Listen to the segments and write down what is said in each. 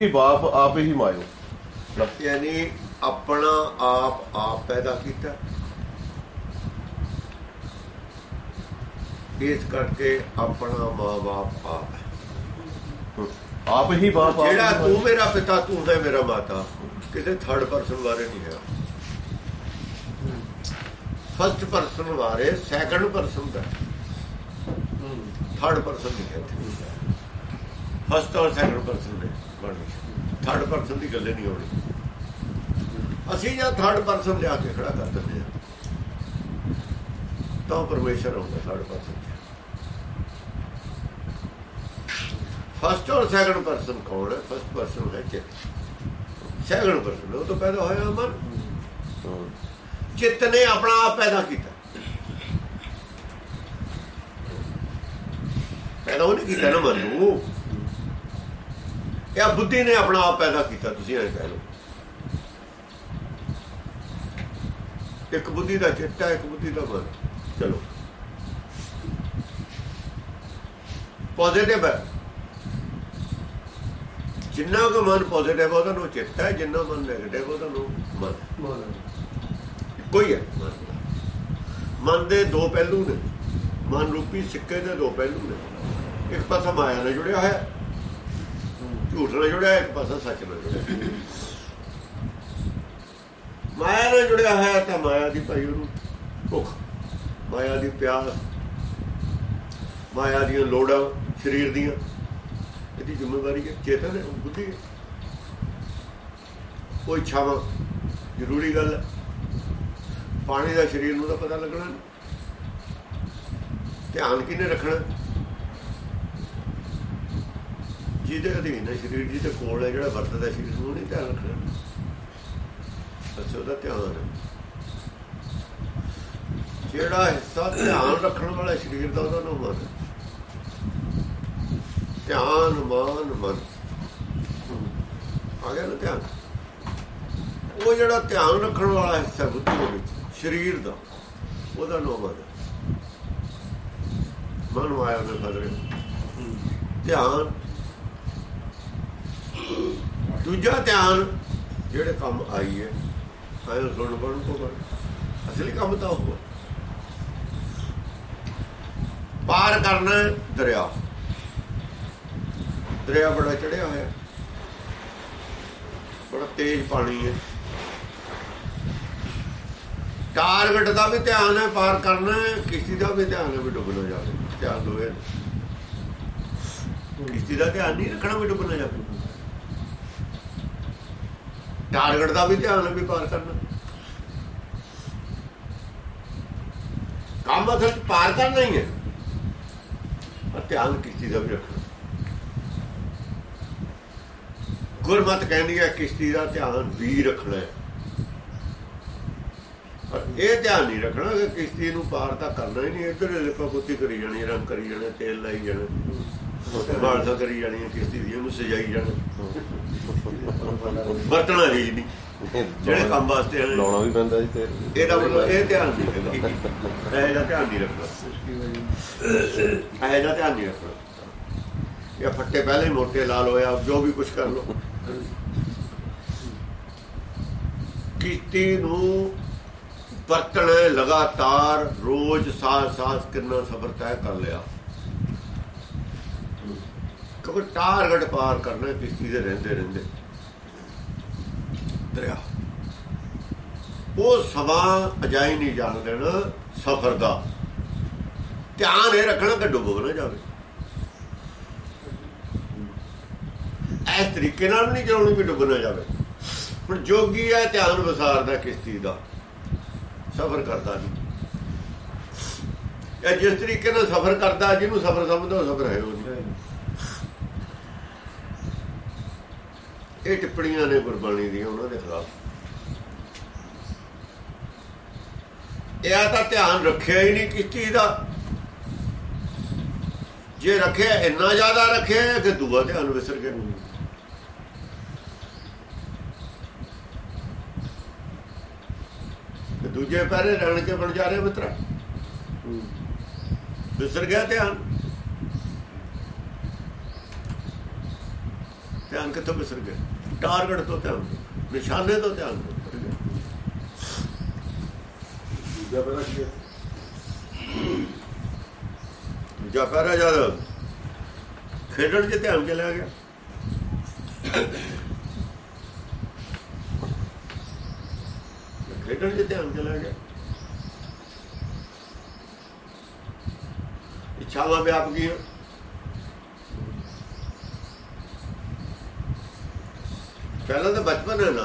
ਬਾਪ ਆਪ ਹੀ ਮਾਇਓ। ਯਾਨੀ ਆਪਣਾ ਆਪ ਆਪ ਪੈਦਾ ਕੀਤਾ। ਇਸ ਕਰਕੇ ਆਪਣਾ ਮਾਂ-ਬਾਪ ਆਪ ਹੈ। ਆਪ ਹੀ ਬਾਪ ਜਿਹੜਾ। ਤੂੰ ਮੇਰਾ ਪਿਤਾ ਤੂੰ ਹੈ ਮੇਰਾ ਮਾਤਾ। ਕਿਸੇ ਥਰਡ ਪਰਸਨ ਬਾਰੇ ਨਹੀਂ ਹੈ। ਫਸਟ ਪਰਸਨ ਬਾਰੇ ਸੈਕੰਡ ਪਰਸਨ ਦਾ ਥਰਡ ਪਰਸਨ ਨਹੀਂ ਹੈ ਫਸਟ ਔਰ ਸੈਕੰਡ ਪਰਸਨ ਨੇ ਥਰਡ ਪਰਸਨ ਦੀ ਗੱਲ ਨਹੀਂ ਹੋਣੀ। ਅਸੀਂ ਜਾਂ ਥਰਡ ਪਰਸਨ ਲਿਆ ਕੇ ਖੜਾ ਕਰ ਦਿੰਦੇ ਹਾਂ ਤਾਂ ਪਰਮੇਸ਼ਰ ਹੁੰਦਾ ਥਰਡ ਪਰਸਨ ਫਸਟ ਔਰ ਸੈਕੰਡ ਪਰਸਨ ਕੌਣ ਹੈ? ਫਸਟ ਪਰਸਨ ਹੈ ਚਿੱਤ। ਸੈਕੰਡ ਪਰਸਨ ਉਹ ਤਾਂ ਪੈਦਾ ਹੋਇਆ ਮਨ ਚਿੱਤ ਨੇ ਆਪਣਾ ਆਪ ਪੈਦਾ ਕੀਤਾ। ਪੈਦਾ ਉਹਨੇ ਕੀਤਾ ਨਾ ਮਨ ਨੂੰ ਇਹ ਬੁੱਧੀ ਨੇ ਆਪਣਾ ਆਪ ਪੈਦਾ ਕੀਤਾ ਤੁਸੀਂ ਐਂ ਕਹਿ ਲਓ। ਇੱਕ ਬੁੱਧੀ ਦਾ ਚਿੱਟਾ ਇੱਕ ਬੁੱਧੀ ਦਾ ਮਨ। ਚਲੋ। ਪੋਜ਼ਿਟਿਵ ਹੈ। ਜਿੰਨਾ ਕੁ ਮਨ ਪੋਜ਼ਿਟਿਵ ਉਹਦਾ ਨੂੰ ਚਿੱਟਾ ਹੈ ਜਿੰਨਾ ਮਨ ਨੈਗੇਟਿਵ ਉਹਦਾ ਨੂੰ ਮਨ ਕੋਈ ਹੈ। ਮਨ ਦਾ। ਮਨ ਦੇ ਦੋ ਪਹਿਲੂ ਨੇ। ਮਨ ਰੂਪੀ ਸਿੱਕੇ ਦੇ ਦੋ ਪਹਿਲੂ ਨੇ। ਇੱਕ ਪਾਸਾ ਮਾਇਆ ਨਾਲ ਜੁੜਿਆ ਹੋਇਆ ਝੂਠ ਨਾਲ ਜੁੜਿਆ, ਇੱਕ ਪਾਸਾ ਸੱਚ ਨਾਲ ਜੁੜਿਆ। ਮਾਇਆ ਨਾਲ ਜੁੜਿਆ ਹੋਇਆ ਤਾਂ ਮਾਇਆ ਦੀ ਭਾਈ ਉਹਨੂੰ ਭੁੱਖ, ਮਾਇਆ ਦੀ ਪਿਆਸ, ਮਾਇਆ ਦੀਆਂ ਲੋੜਾਂ, ਸਰੀਰ ਦੀਆਂ। ਇਹਦੀ ਜ਼ਿੰਮੇਵਾਰੀ ਹੈ, ਚੇਤਨ ਹੈ, ਬੁੱਧੀ ਹੈ। ਕੋਈ ਛਾਵਾਂ, ਜ਼ਰੂਰੀ ਗੱਲ ਹੈ। ਪਾਣੀ ਦਾ ਸਰੀਰ ਨੂੰ ਤਾਂ ਪਤਾ ਲੱਗਣਾ ਧਿਆਨ ਕਿਨੇ ਰੱਖਣਾ? ਜਿਹਦੇ ਅਧੀਨ ਹੈ ਸਰੀਰ ਜਿਹਦੇ ਕੋਲ ਹੈ ਜਿਹੜਾ ਵਰਤਦਾ ਸਰੀਰ ਨੂੰ ਨਹੀਂ ਧਿਆਨ ਰੱਖਣਾ। ਅੱਛਾ, ਉਹਦਾ ਧਿਆਨ ਜਿਹੜਾ ਹਿੱਸਾ ਧਿਆਨ ਰੱਖਣ ਵਾਲਾ ਸਰੀਰ ਦਾ, ਉਹਦਾ ਨਾਮ ਮਨ ਹੈ। ਧਿਆਨ, ਮਾਨ, ਮਨ। ਆ ਗਿਆ ਨਾ ਧਿਆਨ? ਉਹ ਜਿਹੜਾ ਧਿਆਨ ਰੱਖਣ ਵਾਲਾ ਹਿੱਸਾ ਬੁੱਧੀ ਦੇ ਵਿੱਚ, ਸਰੀਰ ਦਾ, ਉਹਦਾ ਨਾਮ ਹੈ। ਮਨ ਮਾਇਆ ਦੇ ਫਦਰੇ ਧਿਆਨ ਦੂਜਾ ਧਿਆਨ, ਜਿਹੜੇ ਕੰਮ ਆਈ ਹੈ ਆਇਓ ਸੁਣ ਬਣ ਤੋਂ ਕਰ ਅਸਲੀ ਕੰਮ ਤਾਂ ਉਹ ਪਾਰ ਕਰਨਾ ਦਰਿਆ। ਦਰਿਆ ਬੜਾ ਚੜਿਆ ਹੋਇਆ। ਬੜਾ ਤੇਜ਼ ਪਾਣੀ ਹੈ। ਟਾਰਗੇਟ ਦਾ ਵੀ ਧਿਆਨ ਹੈ, ਪਾਰ ਕਰਨਾ ਹੈ ਕਿਸੇ ਦਾ ਵੀ ਧਿਆਨ ਹੈ, ਵੀ ਡੁੱਬ ਨਾ ਜਾਵੇ। ਧਿਆਨ ਦੋਏ ਕਿਸੇ ਦਾ ਧਿਆਨ ਨਹੀਂ ਰੱਖਣਾ ਵੀ ਡੁੱਬ ਨਾ ਜਾਵੇ। ਟਾਰਗੇਟ ਦਾ ਵੀ ਧਿਆਨ ਵੀ ਪਾਰ ਕਰਨਾ। ਕੰਮ ਅਸਲ ਪਾਰ ਕਰਨਾ ਹੀ ਹੈ। ਪਰ ਧਿਆਨ ਕਿਸੇ ਦਾ ਵੀ ਰੱਖਣਾ। ਗੁਰਮਤ ਕਹਿੰਦੀ ਹੈ, ਕਿਸ਼ਤੀ ਦਾ ਧਿਆਨ ਵੀ ਰੱਖਣਾ ਹੈ। ਪਰ ਇਹ ਧਿਆਨ ਨਹੀਂ ਰੱਖਣਾ ਕਿ ਕਿਸ਼ਤੀ ਨੂੰ ਪਾਰ ਤਾਂ ਕਰਨਾ ਹੀ ਨਹੀਂ। ਇੱਧਰ ਲਿਪਾ ਪੁੱਤੀ ਕਰੀ ਜਾਣੀ, ਰੰਗ ਕਰੀ ਜਾਣਾ, ਤੇਲ ਲਾਈ ਜਾਣਾ। ਬਾਲਸਾ ਕਰੀ ਜਾਣੀ ਕਿਸ਼ਤੀ ਦੀ ਉਹਨੂੰ ਸਜਾਈ ਜਾਣਾ। ਵਰਤਣਾ ਜੀ ਨਹੀਂ। ਜਿਹੜੇ ਕੰਮ ਵਾਸਤੇ ਲਾਉਣਾ ਵੀ ਪੈਂਦਾ ਜੀ ਤੇ। ਇਹਦਾ ਮਤਲਬ ਇਹ ਧਿਆਨ ਨਹੀਂ ਰੱਖਣਾ। ਇਹ ਦਾ ਧਿਆਨ ਨਹੀਂ ਰੱਖਣਾ। ਇਹ ਦਾ ਧਿਆਨ ਨਹੀਂ ਰੱਖਣਾ। ਇਹ ਫੱਟੇ ਪਹਿਲੇ ਹੀ ਮੋਟੇ ਲਾਲ ਹੋਇਆ ਜੋ ਵੀ ਕੁਝ ਕਰ ਲੋ ਕਿਸ਼ਤੀ ਨੂੰ ਵਰਤਣਾ ਲਗਾਤਾਰ ਰੋਜ਼ ਸਾਹ ਸਾਹ ਕਿੰਨਾ ਸਫ਼ਰ ਤੈਅ ਕਰ ਲਿਆ। ਕਿਉਂਕਿ ਟਾਰਗੇਟ ਪਾਰ ਕਰਨਾ ਕਿਸ਼ਤੀ ਦੇ ਰਹਿੰਦੇ ਰਹਿੰਦੇ। ਦਰਿਆ। ਉਹ ਸਮਾਂ ਅਜਾਈ ਨਹੀਂ ਜਾਣ ਦੇਣਾ ਸਫ਼ਰ ਦਾ। ਧਿਆਨ ਇਹ ਰੱਖਣਾ ਕਿ ਡੁੱਬ ਨਾ ਜਾਵੇ। ਇਸ ਤਰੀਕੇ ਨਾਲ ਨਹੀਂ ਚਲਾਉਣੀ ਵੀ ਡੁੱਬ ਨਾ ਜਾਵੇ। ਹੁਣ ਜੋਗੀ ਹੈ, ਧਿਆਨ ਵਿਸਾਰਦਾ ਕਿਸ਼ਤੀ ਦਾ। ਸਫ਼ਰ ਕਰਦਾ ਨਹੀਂ। ਇਹ ਜਿਸ ਤਰੀਕੇ ਨਾਲ ਸਫ਼ਰ ਕਰਦਾ, ਜਿਹਨੂੰ ਸਫ਼ਰ ਸਮਝਦਾ, ਉਹ ਸਫ਼ਰ ਹੈ ਉਹ ਨਹੀਂ। ਇਹ ਟਿੱਪਣੀਆਂ ਨੇ ਗੁਰਬਾਣੀ ਦੀਆਂ ਉਹਨਾਂ ਦੇ ਖਿਲਾਫ। ਇਹ ਆ ਤਾਂ ਧਿਆਨ ਰੱਖਿਆ ਹੀ ਨਹੀਂ ਕਿਸ ਚੀਜ਼ ਦਾ। ਜੇ ਰੱਖਿਆ, ਇੰਨਾ ਜ਼ਿਆਦਾ ਰੱਖਿਆ ਕਿ ਦੂਆ ਧਿਆਨ ਵਿਸਰ ਗਿਆ ਨਹੀਂ। ਦੂਜੇ ਪੈਰੇ ਰਣ ਕੇ ਬਣ ਜਾ ਰਹੇ ਮਿੱਤਰਾ। ਵਿਸਰ ਗਿਆ ਧਿਆਨ। ਧਿਆਨ ਕਿੱਥੋਂ ਵਿਸਰ ਗਿਆ? ਟਾਰਗੇਟ ਤੋਂ ਧਿਆਨ ਨਿਸ਼ਾਨੇ ਤੋਂ ਧਿਆਨ ਦੂਜਾ ਪਹਿਲਾ ਕੀ ਦੂਜਾ ਜਦ ਖੇਡਣ 'ਚ ਧਿਆਨ ਚਲਿਆ ਗਿਆ। ਖੇਡਣ 'ਚ ਧਿਆਨ ਚਲਿਆ ਗਿਆ। ਇੱਛਾਵਾਂ ਵਿਆਪ ਗਈਆਂ। ਪਹਿਲਾਂ ਤਾਂ ਬਚਪਨ ਹੈ ਨਾ।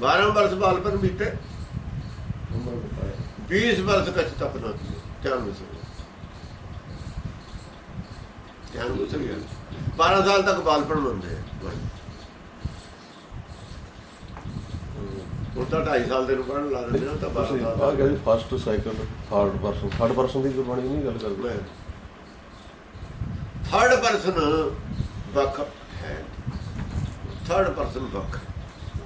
12 ਬਰਸ ਬਾਲਪਨ ਬੀਤੇ। 20 ਬਰਸ ਕੱਚ ਤੱਕ ਨਾ ਧਿਆਨ ਵਿੱਚ ਧਿਆਨ ਵਿੱਚ ਗਿਆ 12 ਸਾਲ ਤੱਕ ਬਾਲਪਨ ਹੁੰਦੇ ਆ। ਉਹ ਤਾਂ 2.5 ਸਾਲ ਦੇ ਨੂੰ ਪੜਨ ਲਾ ਦਿੰਦੇ ਨਾ ਤਾਂ 12 ਆ ਗਿਆ first cycle 3rd person 3rd person ਦੀ ਗੁਰਬਾਣੀ ਨਹੀਂ ਗੱਲ ਕਰਦੇ 3rd ਪਰਸਨ ਵੱਖ ਥਰਡ ਪਰਸਨ ਵੱਖ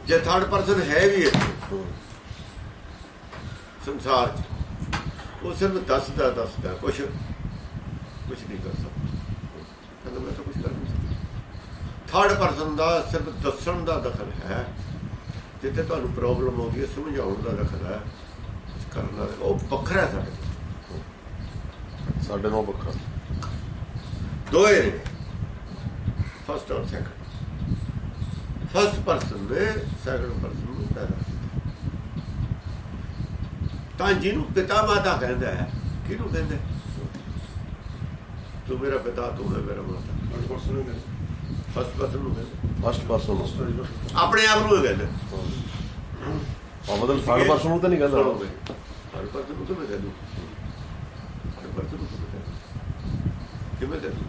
ਜੇ ਥਰਡ ਪਰਸਨ ਹੈ ਵੀ ਹੈ ਹੂੰ। ਸੰਸਾਰ 'ਚ ਉਹ ਸਿਰਫ ਦੱਸਦਾ ਦੱਸਦਾ ਕੁਛ ਕੁਛ ਨਹੀਂ ਕਰ ਸਕਦਾ। ਮੈਂ ਤਾਂ ਕੁਛ ਕਰ ਨਹੀਂ ਸਕਦਾ। ਥਰਡ ਪਰਸਨ ਦਾ ਸਿਰਫ ਦੱਸਣ ਦਾ ਦਖਲ ਹੈ ਜਿੱਥੇ ਤੁਹਾਨੂੰ ਪ੍ਰੋਬਲਮ ਆਉਂਦੀ ਹੈ ਸਮਝਾਉਣ ਦਾ ਦਖਲ ਹੈ ਕਰਨ ਦਾ ਉਹ ਵੱਖਰਾ ਹੈ ਸਾਡੇ। ਸਾਡੇ ਨਾਲ ਵੱਖਰਾ। ਦੋਏ ਫਸਟ ਔਰ ਸੈਕੰਡ ਫਸਟ ਪਰਸਨ ਨੇ ਸੈਕੰਡ ਪਰਸਨ ਨੂੰ ਪੈਦਾ ਤਾਂ ਜਿਹਨੂੰ ਪਿਤਾ ਮਾਤਾ ਕਹਿੰਦਾ ਹੈ ਕਿਹਨੂੰ ਕਹਿੰਦਾ? ਤੂੰ ਮੇਰਾ ਪਿਤਾ ਤੂੰ ਹੈ ਮੇਰਾ ਮਾਤਾ। ਫਸਟ ਪਰਸਨ ਨੂੰ ਫਸਟ ਪਰਸਨ ਆਪਣੇ ਆਪ ਨੂੰ ਕਹਿੰਦਾ। ਆ ਮਤਲਬ ਥਰਡ ਪਰਸਨ ਨੂੰ ਤਾਂ ਨਹੀਂ ਕਹਿੰਦਾ। ਹਰ ਪਰਸਨ ਨੂੰ ਕਿਵੇਂ ਕਹਿੰਦਾ। ਹਰ ਪਰਸਨ ਨੂੰ ਕਿਵੇਂ ਕਹਿੰਦਾ ਕਿਵੇਂ ਕਹਿੰਦਾ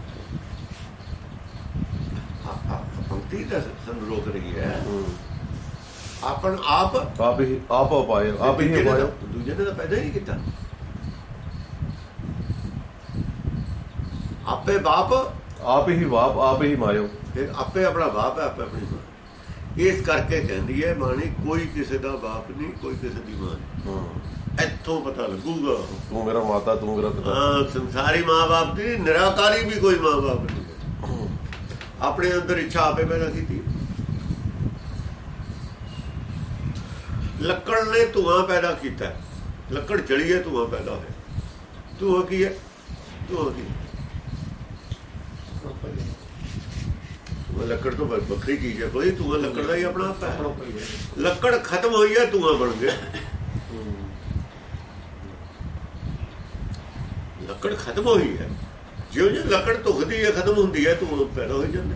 ਆ ਆ ਦਾ ਸਾਨੂੰ ਰੋਕ ਰਹੀ ਹੈ। ਆਪਨ ਆਪ ਆਪ ਹੀ ਆਪ ਪਾਏ ਆਪ ਹੀ ਤਾਂ- ਦੂਜੇ ਨੇ ਤਾਂ ਪੈਦਾ ਹੀ ਕੀਤਾ। ਆਪੇ ਬਾਪ ਆਪ ਹੀ ਬਾਪ ਆਪ ਹੀ ਮਾਇਓ। ਫਿਰ ਆਪੇ ਆਪਣਾ ਬਾਪ ਹੈ ਆਪੇ ਆਪਣੀ ਮਾਂ। ਇਸ ਕਰਕੇ ਕਹਿੰਦੀ ਹੈ ਬਾਣੀ ਕੋਈ ਕਿਸੇ ਦਾ ਬਾਪ ਨਹੀਂ ਕੋਈ ਕਿਸੇ ਦੀ ਮਾਂ ਹੂੰ। ਇੱਥੋਂ ਪਤਾ ਲੱਗੂਗਾ। ਤੂੰ ਮੇਰਾ ਮਾਤਾ ਤੂੰ ਮੇਰਾ ਪਿਤਾ। ਹਾਂ ਸੰਸਾਰੀ ਮਾਂ-ਬਾਪ ਦੀ ਨਿਰਾਕਾਰੀ ਵੀ ਕੋਈ ਮਾਂ-ਬਾਪ ਨਹੀਂ। ਆਪਣੇ ਅੰਦਰ ਇੱਛਾ ਆਪੇ ਪੈਦਾ ਕੀਤੀ। ਲੱਕੜ ਨੇ ਧੂਆਂ ਪੈਦਾ ਕੀਤਾ। ਲੱਕੜ ਜਲੀ ਹੈ ਧੂਆਂ ਪੈਦਾ ਹੋਇਆ। ਧੂਆਂ ਕੀ ਹੈ? ਧੂਆਂ ਕੀ ਉਹ ਲੱਕੜ ਤੋਂ ਵੱਖਰੀ ਚੀਜ਼ ਹੈ। ਕੋਈ ਧੂਆਂ ਲੱਕੜ ਦਾ ਹੀ ਆਪਣਾ ਆਪ ਹੈ। ਲੱਕੜ ਖਤਮ ਹੋਈ ਹੈ ਧੂਆਂ ਬਣ ਗਿਆ। ਲੱਕੜ ਖਤਮ ਹੋਈ ਹੈ। ਜਿਉਂ ਜਿਉਂ ਲੱਕੜ ਧੁਖਦੀ ਹੈ, ਖਤਮ ਹੁੰਦੀ ਹੈ ਧੂਆਂ ਪੈਦਾ ਹੋ ਜਾਂਦਾ।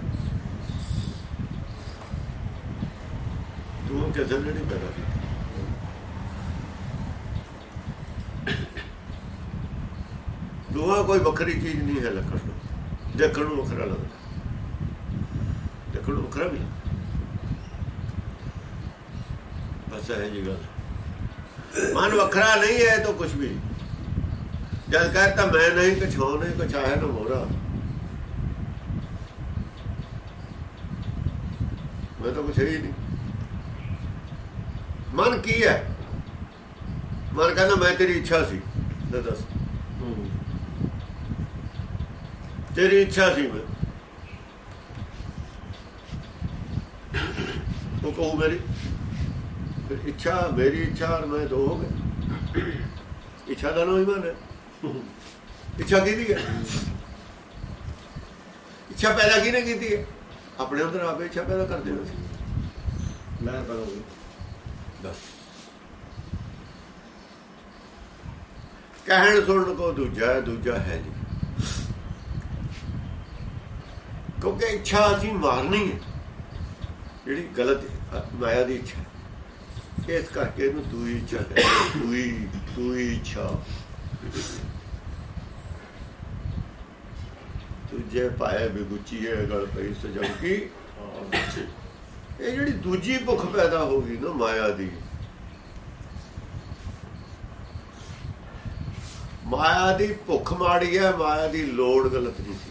ਧੂਆਂ ਕਿਸੇ ਨੇ ਨਹੀਂ ਪੈਦਾ ਕੀਤਾ ਧੂਆਂ ਕੋਈ ਵੱਖਰੀ ਚੀਜ਼ ਨਹੀਂ ਹੈ ਲੱਕੜ ਨੂੰ। ਦੇਖਣ ਨੂੰ ਵੱਖਰਾ ਲੱਗਦਾ। ਦੇਖਣ ਨੂੰ ਵੱਖਰਾ ਵੀ ਬਸ ਹੈ ਜੀ ਗੱਲ। ਮਨ ਵੱਖਰਾ ਨਹੀਂ ਹੈ ਤਾਂ ਕੁਝ ਵੀ। ਨਹੀਂ। ਜਦ ਕਹਤਾ ਮੈਂ ਨਹੀਂ ਕੁਛ ਹੋ ਨਹੀਂ ਕੁਛ ਹੈ ਨਾ ਮੋਰਾ ਮੈਂ ਤਾਂ ਕੁਛ ਹੈ ਨਹੀਂ। ਮਨ ਕੀ ਹੈ? ਮਨ ਕਹਿੰਦਾ ਮੈਂ ਤੇਰੀ ਇੱਛਾ ਸੀ। ਲੈ ਦੱਸ। ਤੇਰੀ ਇੱਛਾ ਸੀ ਮੈਂ। ਉਹ ਕਹੂ ਮੇਰੀ। ਇੱਛਾ ਮੇਰੀ ਇੱਛਾ ਔਰ ਮੈਂ ਦੋ ਹੋ ਗਏ। ਇੱਛਾ ਦਾ ਨਾਮ ਹੀ ਮਨ ਹੈ। ਇੱਛਾ ਕਿਹਦੀ ਹੈ? ਇੱਛਾ ਪੈਦਾ ਕਿਹਨੇ ਕੀਤੀ ਹੈ? ਆਪਣੇ ਅੰਦਰ ਆਪੇ ਇੱਛਾ ਪੈਦਾ ਕਰ ਦੇਣਾ ਸੀ। ਮੈਂ ਕਰੂੰਗੀ ਬਸ ਕਹਿਣ ਸੁਣਨ ਕੋ ਦੂਜਾ ਹੈ ਦੂਜਾ ਹੈ ਜੀ ਕਿਉਂਕਿ ਇੱਛਾ ਅਸੀਂ ਮਾਰਨੀ ਹੈ। ਜਿਹੜੀ ਗਲਤ ਮਾਇਆ ਦੀ ਇੱਛਾ ਇਸ ਕਰਕੇ ਇਹਨੂੰ ਹੀ ਇੱਛਾ ਤੂੰ ਹੀ ਇੱਛਾ। ਜੇ ਪਾਏ ਬਿਗੁਚੀ ਹੈ ਗੱਲ ਪਈ ਸਜਮਕੀ ਇਹ ਜਿਹੜੀ ਦੂਜੀ ਭੁੱਖ ਪੈਦਾ ਹੋ ਗਈ ਨਾ ਮਾਇਆ ਦੀ। ਮਾਇਆ ਦੀ ਭੁੱਖ ਮਾੜੀ ਹੈ, ਮਾਇਆ ਦੀ ਲੋੜ ਗਲਤ ਨਹੀਂ ਸੀ।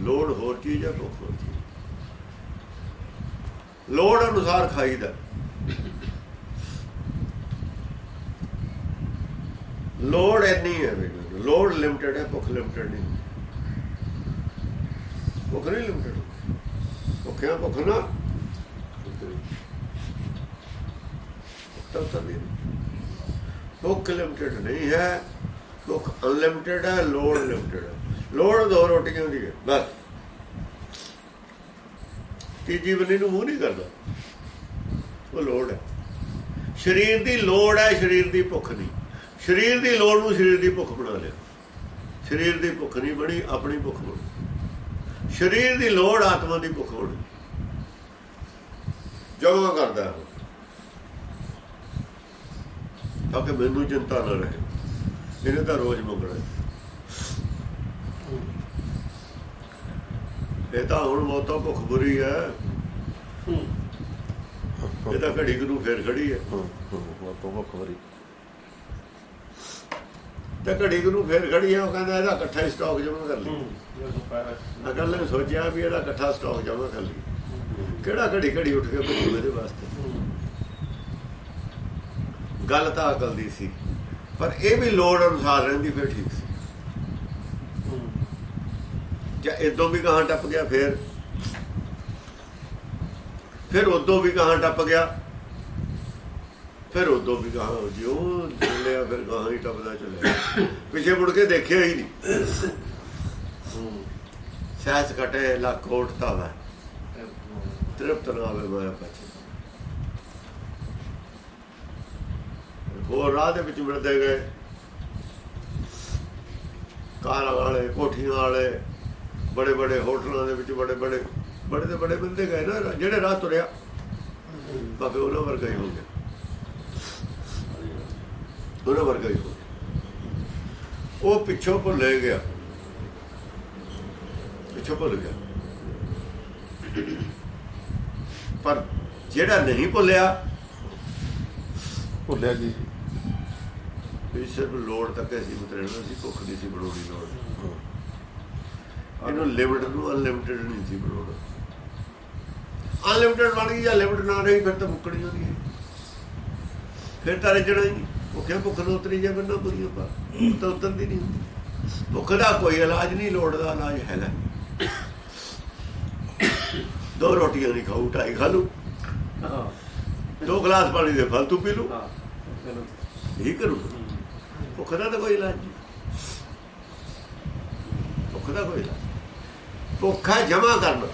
ਲੋੜ ਹੋਰ ਚੀਜ਼ ਹੈ, ਭੁੱਖ ਹੋਰ ਚੀਜ਼। ਲੋੜ ਅਨੁਸਾਰ ਖਾਈਦਾ। ਲੋੜ ਇੰਨੀ ਹੈ ਲੋੜ ਲਿਮਟਿਡ ਹੈ, ਭੁੱਖ ਲਿਮਟਿਡ ਨਹੀਂ। ਭੁੱਖ ਨਹੀਂ ਲਿਮਟਿਡ ਭੁੱਖਿਆ ਭੁੱਖ ਨਾ ਤਾਂ ਸਮਝ ਭੁੱਖ ਲਿਮਟਿਡ ਨਹੀਂ ਹੈ ਭੁੱਖ ਅਨਲਿਮਟਿਡ ਹੈ ਲੋੜ ਲਿਮਟਿਡ ਹੈ ਲੋੜ ਦੋ ਰੋਟੀਆਂ ਦੀ ਹੈ ਬਸ ਤੀਜੀ ਬੰਨੀ ਨੂੰ ਮੂੰਹ ਨਹੀਂ ਕਰਦਾ। ਉਹ ਲੋੜ ਹੈ। ਸਰੀਰ ਦੀ ਲੋੜ ਹੈ, ਸਰੀਰ ਦੀ ਭੁੱਖ ਨਹੀਂ। ਸਰੀਰ ਦੀ ਲੋੜ ਨੂੰ ਸਰੀਰ ਦੀ ਭੁੱਖ ਬਣਾ ਲਿਆ। ਸਰੀਰ ਦੀ ਭੁੱਖ ਨਹੀਂ ਬਣੀ, ਆਪਣੀ ਭੁੱਖ ਬਣੀ ਸਰੀਰ ਦੀ ਲੋੜ ਆਤਮਾ ਦੀ ਭੁੱਖ ਬਣੀ ਜਮਾ ਕਰਦਾ ਹੈ ਤਾਂ ਕਿ ਮੈਨੂੰ ਚਿੰਤਾ ਨਾ ਰਹੇ। ਇਹਨੇ ਤਾਂ ਰੋਜ਼ ਮੰਗਣਾ ਇਹ ਤਾਂ ਹੁਣ ਮੌਤਾਂ ਭੁੱਖ ਬੁਰੀ ਹੈ। ਇਹ ਤਾਂ ਘੜੀ ਨੂੰ ਫੇਰ ਖੜੀ ਹੈ। ਹੂੰ ਹੂੰ ਉਹ ਤੋਂ ਭੁੱਖ ਵਰੀ ਤੇ ਘੜੀ ਨੂੰ ਫੇਰ ਖੜੀ ਹੈ ਉਹ ਕਹਿੰਦਾ ਇਹਦਾ ਇਕੱਠਾ ਸਟਾਕ ਜਮਾ ਕਰ ਲਈ। ਅਗਰ ਨੇ ਸੋਚਿਆ ਵੀ ਇਹਦਾ ਇਕੱਠਾ ਸਟਾਕ ਜਮਾ ਕਰ ਲਈ। ਕਿਹੜਾ ਘੜੀ ਘੜੀ ਉੱਠ ਕੇ ਭੱਜੂ ਇਹਦੇ ਵਾਸਤੇ? ਗੱਲ ਤਾਂ ਅਕਲ ਦੀ ਸੀ ਪਰ ਇਹ ਵੀ ਲੋੜ ਅਨੁਸਾਰ ਰਹਿੰਦੀ ਫਿਰ ਠੀਕ ਸੀ। ਜਾਂ ਇਦੋਂ ਵੀ ਗਾਹਾਂ ਟੱਪ ਗਿਆ ਫਿਰ? ਫਿਰ ਉਦੋਂ ਵੀ ਗਾਹਾਂ ਟੱਪ ਗਿਆ ਫਿਰ ਉਦੋਂ ਵੀ ਗਾਹਾਂ ਜਿਉਂ ਚੱਲਿਆ ਫਿਰ ਗਾਹਾਂ ਹੀ ਟੱਪਦਾ ਚੱਲਿਆ। ਪਿੱਛੇ ਮੁੜ ਕੇ ਦੇਖਿਆ ਹੀ ਨਹੀਂ। ਸਹਿਸ ਕਟੇ ਲੱਖ ਉਠਤਾ ਵਾ ਤ੍ਰਿਪਤ ਨਾ ਆਵੇ ਮਾਇਆ ਪਛੇ। ਹੋਰ ਰਾਹ ਦੇ ਵਿੱਚ ਮਿਲਦੇ ਗਏ। ਕਾਰਾਂ ਵਾਲੇ, ਕੋਠੀਆਂ ਵਾਲੇ ਬੜੇ ਬੜੇ ਹੋਟਲਾਂ ਦੇ ਵਿੱਚ ਬੜੇ ਬੜੇ ਬੜੇ ਤੇ ਬੜੇ ਬੰਦੇ ਗਏ ਨਾ, ਜਿਹੜੇ ਰਾਹ ਤੁਰਿਆ। ਬਾਬੇ ਉਹਨਾਂ ਵਰਗਾ ਹੀ ਹੋ ਗਿਆ। ਉਹਨਾਂ ਵਰਗਾ ਹੀ ਉਹ ਪਿੱਛੋਂ ਭੁੱਲੇ ਗਿਆ। ਪਿੱਛੋਂ ਭੁੱਲ ਗਿਆ। ਪਰ ਜਿਹੜਾ ਨਹੀਂ ਭੁੱਲਿਆ ਭੁੱਲਿਆ ਜੀ ਵੀ ਸਿਰਫ ਲੋੜ ਤੱਕ ਅਸੀਂ ਉਤਰਨਾ ਸੀ ਭੁੱਖ ਨਹੀਂ ਸੀ ਬਣਾਉਣੀ ਲੋੜ ਇਹਨੂੰ ਲਿਮਿਟ ਨੂੰ ਅਨਲਿਮਿਟਡ ਨਹੀਂ ਸੀ ਬਣਾਉਣਾ। ਅਨਲਿਮਿਟਡ ਬਣ ਗਈ ਜਾਂ ਲਿਮਿਟ ਨਾ ਰਹੀ ਫਿਰ ਤਾਂ ਮੁੱਕਣੀ ਹੋਣੀ ਹੈ। ਫਿਰ ਤਾਂ ਰਜਣਾ ਹੀ। ਨਹੀਂ ਭੁੱਖੇ ਭੁੱਖ ਨੂੰ ਉਤਰੀ ਜਾ ਬੰਦਾ ਬੁਰੀਆਂ ਪਾ ਉਹ ਤਾਂ ਉਤਰਦੀ ਨਹੀਂ ਹੁੰਦੀ। ਭੁੱਖ ਦਾ ਕੋਈ ਇਲਾਜ ਨਹੀਂ ਲੋੜ ਦਾ ਇਲਾਜ ਹੈਗਾ ਦੋ ਰੋਟੀਆਂ ਨਹੀਂ ਖਾਊ ਢਾਈ ਖਾ ਲੂ ਦੋ ਗਲਾਸ ਪਾਣੀ ਦੇ ਫਲਤੂ ਪੀ ਲੂ ਇਹ ਕਰੂ। ਭੁੱਖ ਦਾ ਤਾਂ ਕੋਈ ਇਲਾਜ ਨਹੀਂ। ਭੁੱਖ ਦਾ ਕੋਈ ਇਲਾਜ ਭੁੱਖਾ ਜਮਾ ਕਰਨਾ।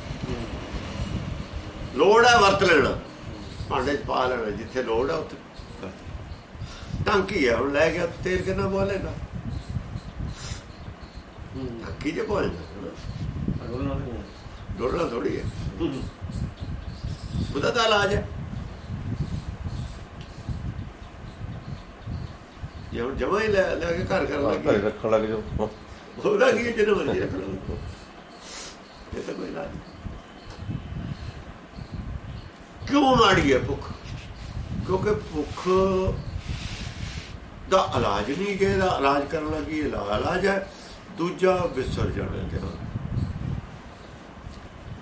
ਲੋੜ ਹੈ ਵਰਤ ਲੈਣਾ। ਭਾਂਡੇ 'ਚ ਪਾ ਲੈਣਾ ਜਿੱਥੇ ਲੋੜ ਹੈ ਉੱਥੇ। ਟਾਂਕੀ ਹੈ ਹੁਣ ਲੈ ਗਿਆ ਤੇਲ ਕਿੰਨਾ ਬੋਲੇਗਾ ਟਾਂਕੀ ਜੇ ਬੋਲੇਗਾ ਡੋਲਣਾ ਥੋੜੀ ਹੈ। ਉਹਦਾ ਤਾਂ ਇਲਾਜ ਹੈ। ਜੇ ਹੁਣ ਜਮਾ ਹੀ ਲੈ ਲੈ ਕੇ ਘਰ ਘਰੇ ਲੱਗੀ ਰੱਖਣ ਲੱਗ ਹਾਂ। ਉਹਦਾ ਕੀ ਜਿਹਨੂੰ ਮਰਜ਼ੀ ਰੱਖ ਲਓ। ਇਹ ਤਾਂ ਕੋਈ ਇਲਾਜ ਨਹੀਂ। ਕਿਉਂ ਮਾੜੀ ਹੈ ਭੁੱਖ? ਕਿਉਂਕਿ ਭੁੱਖ ਦਾ ਇਲਾਜ ਨਹੀਂ ਕਿ ਇਹਦਾ ਇਲਾਜ ਕਰਨ ਲੱਗੀ ਇਹ ਇਲਾਜ ਹੈ। ਦੂਜਾ ਵਿਸਰ ਜਾਣਾ ਧਿਆਨ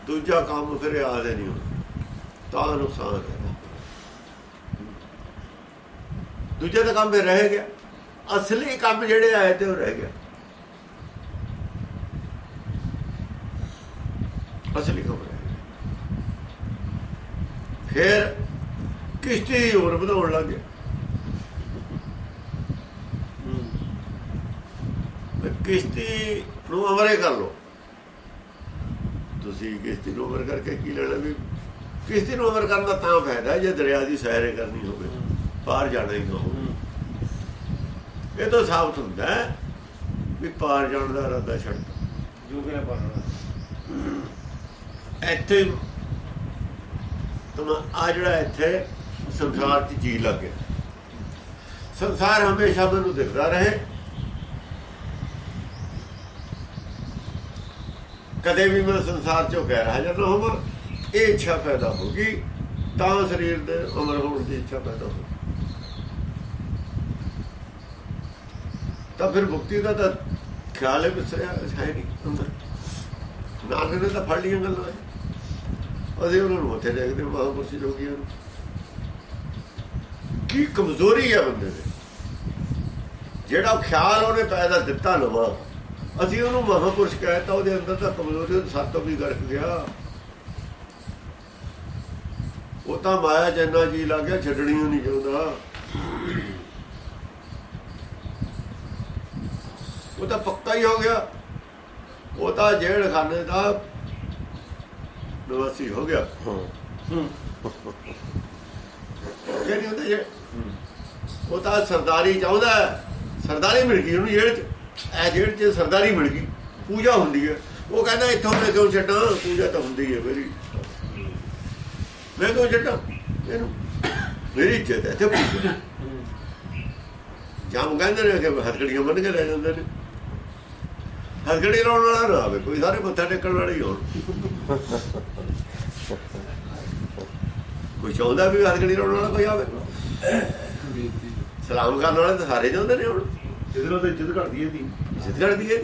ਦੂਜਾ ਕੰਮ ਫਿਰ ਯਾਦ ਨਹੀਂ ਹੁੰਦਾ ਤਾਂ ਨੁਕਸਾਨ ਹੈ। ਦੂਜਾ ਦਾ ਕੰਮ ਰਹਿ ਗਿਆ। ਅਸਲੀ ਕੰਮ ਜਿਹੜੇ ਆਏ ਤੇ ਉਹ ਰਹਿ ਗਿਆ। ਅਸਲੀ ਕੰਮ ਰਹਿ ਗਿਆ। ਫਿਰ ਕਿਸ਼ਤੀ ਹੋਰ ਵਧਾਉਣ ਲੱਗ ਗਿਆ ਵੀ ਕਿਸ਼ਤੀ ਨੂੰ ਅਮਰੇ ਕਰ ਲੋ ਤੁਸੀਂ ਕਿਸ਼ਤੀ ਨੂੰ ਅਮਰ ਕਰਕੇ ਕੀ ਲੈਣਾ ਵੀ ਕਿਸ਼ਤੀ ਨੂੰ ਅਮਰ ਕਰਨ ਦਾ ਤਾਂ ਫਾਇਦਾ ਜੇ ਦਰਿਆ ਦੀ ਸੈਰੇ ਕਰਨੀ ਹੋਵੇ ਪਾਰ ਜਾਣਾ ਹੀ ਹੋਵੇ। ਇਹ ਤਾਂ ਸਾਬਤ ਹੁੰਦਾ ਹੈ ਵੀ ਪਾਰ ਜਾਣ ਦਾ ਇਰਾਦਾ ਛੱਡ ਇੱਥੇ ਤੁਮ ਆ ਜਿਹੜਾ ਇੱਥੇ ਸੰਸਾਰ 'ਚ ਜੀ ਲੱਗ ਗਿਆ। ਸੰਸਾਰ ਹਮੇਸ਼ਾ ਮੈਨੂੰ ਦਿਖਦਾ ਰਹੇ। ਕਦੇ ਵੀ ਮੈਂ ਸੰਸਾਰ 'ਚੋਂ ਗੈਰ ਹਾਜ਼ਰ ਨਾ ਹੋਵਾਂ, ਇਹ ਇੱਛਾ ਪੈਦਾ ਹੋ ਗਈ, ਤਾਂ ਸਰੀਰ ਦੇ ਉਮਰ ਹੋਣ ਦੀ ਇੱਛਾ ਪੈਦਾ ਹੋ ਤਾਂ ਫਿਰ ਮੁਕਤੀ ਦਾ ਤਾਂ ਖਿਆਲ ਹੈ ਵਿਸਰਿਆ ਹੈ ਨਹੀਂ ਅੰਦਰ। ਨਾਨਕ ਨੇ ਤਾਂ ਫੜ ਲੀਆਂ ਗੱਲਾਂ। ਅਸੀਂ ਉਹਨਾਂ ਨੂੰ ਉੱਥੇ ਦੇਖਦੇ ਮਹਾਂਪੁਰਸ਼ ਜੋਗੀਆਂ ਨੂੰ। ਕੀ ਕਮਜ਼ੋਰੀ ਹੈ ਬੰਦੇ ਦੇ। ਜਿਹੜਾ ਖਿਆਲ ਉਹਨੇ ਪੈਦਾ ਦਿੱਤਾ ਨਵਾਂ ਅਸੀਂ ਉਹਨੂੰ ਮਹਾਂਪੁਰਸ਼ ਕਹਿਤਾ ਉਹਦੇ ਅੰਦਰ ਤਾਂ ਕਮਜ਼ੋਰੀ ਸੱਤੋਂ ਵੀ ਗੜਕ ਗਿਆ। ਉਹ ਤਾਂ ਮਾਇਆ ਇੰਨਾ ਜੀ ਲੱਗ ਗਿਆ ਛੱਡਣੀ ਉਹ ਨਹੀਂ ਚਾਹੁੰਦਾ ਉਹ ਤਾਂ ਪੱਕਾ ਹੀ ਹੋ ਗਿਆ। ਉਹ ਤਾਂ ਜੇਲ੍ਹ ਖਾਨੇ ਦਾ ਨਿਵਾਸੀ ਹੋ ਗਿਆ। ਹਾਂ। ਕਿ ਨਹੀਂ ਹੁੰਦਾ ਜੇ ਉਹ ਤਾਂ ਸਰਦਾਰੀ ਚਾਹੁੰਦਾ ਹੈ। ਸਰਦਾਰੀ ਮਿਲ ਗਈ ਉਹਨੂੰ ਜੇਲ੍ਹ ਚ। ਇਹ ਜੇਲ੍ਹ ਚ ਸਰਦਾਰੀ ਬਣ ਗਈ, ਪੂਜਾ ਹੁੰਦੀ ਹੈ। ਉਹ ਕਹਿੰਦਾ ਇੱਥੋਂ ਮੈਂ ਕਿਉਂ ਛੱਡਾਂ? ਪੂਜਾ ਤਾਂ ਹੁੰਦੀ ਹੈ ਮੇਰੀ। ਮੈਂ ਕਿਉਂ ਛੱਡਾਂ? ਇਹਨੂੰ। ਮੇਰੀ ਇੱਜ਼ਤ ਹੈ ਤੇ ਪੂਜਾ ਜਮ ਕਹਿੰਦੇ ਨੇ ਕਿ ਹਥਕੜੀਆਂ ਬੰਨ ਕੇ ਲੈ ਜਾਂਦੇ ਨੇ। ਹਥਕੜੀ ਲਾਉਣ ਵਾਲਾ ਨਾ ਆਵੇ, ਕੋਈ ਸਾਰੇ ਮੱਥਾ ਟੇਕਣ ਵਾਲੇ ਹੀ ਹੋਣ ਕੋਈ ਚਾਹੁੰਦਾ ਵੀ ਹਥਕੜੀ ਲਾਉਣ ਵਾਲਾ ਕੋਈ ਆਵੇ? ਸਲਾਮ ਕਰਨ ਵਾਲੇ ਤਾਂ ਸਾਰੇ ਚਾਹੁੰਦੇ ਨੇ ਹੁਣ। ਜਿਹਦੇ ਨਾਲ ਤਾਂ ਹੈ ਦੀ ਹੈ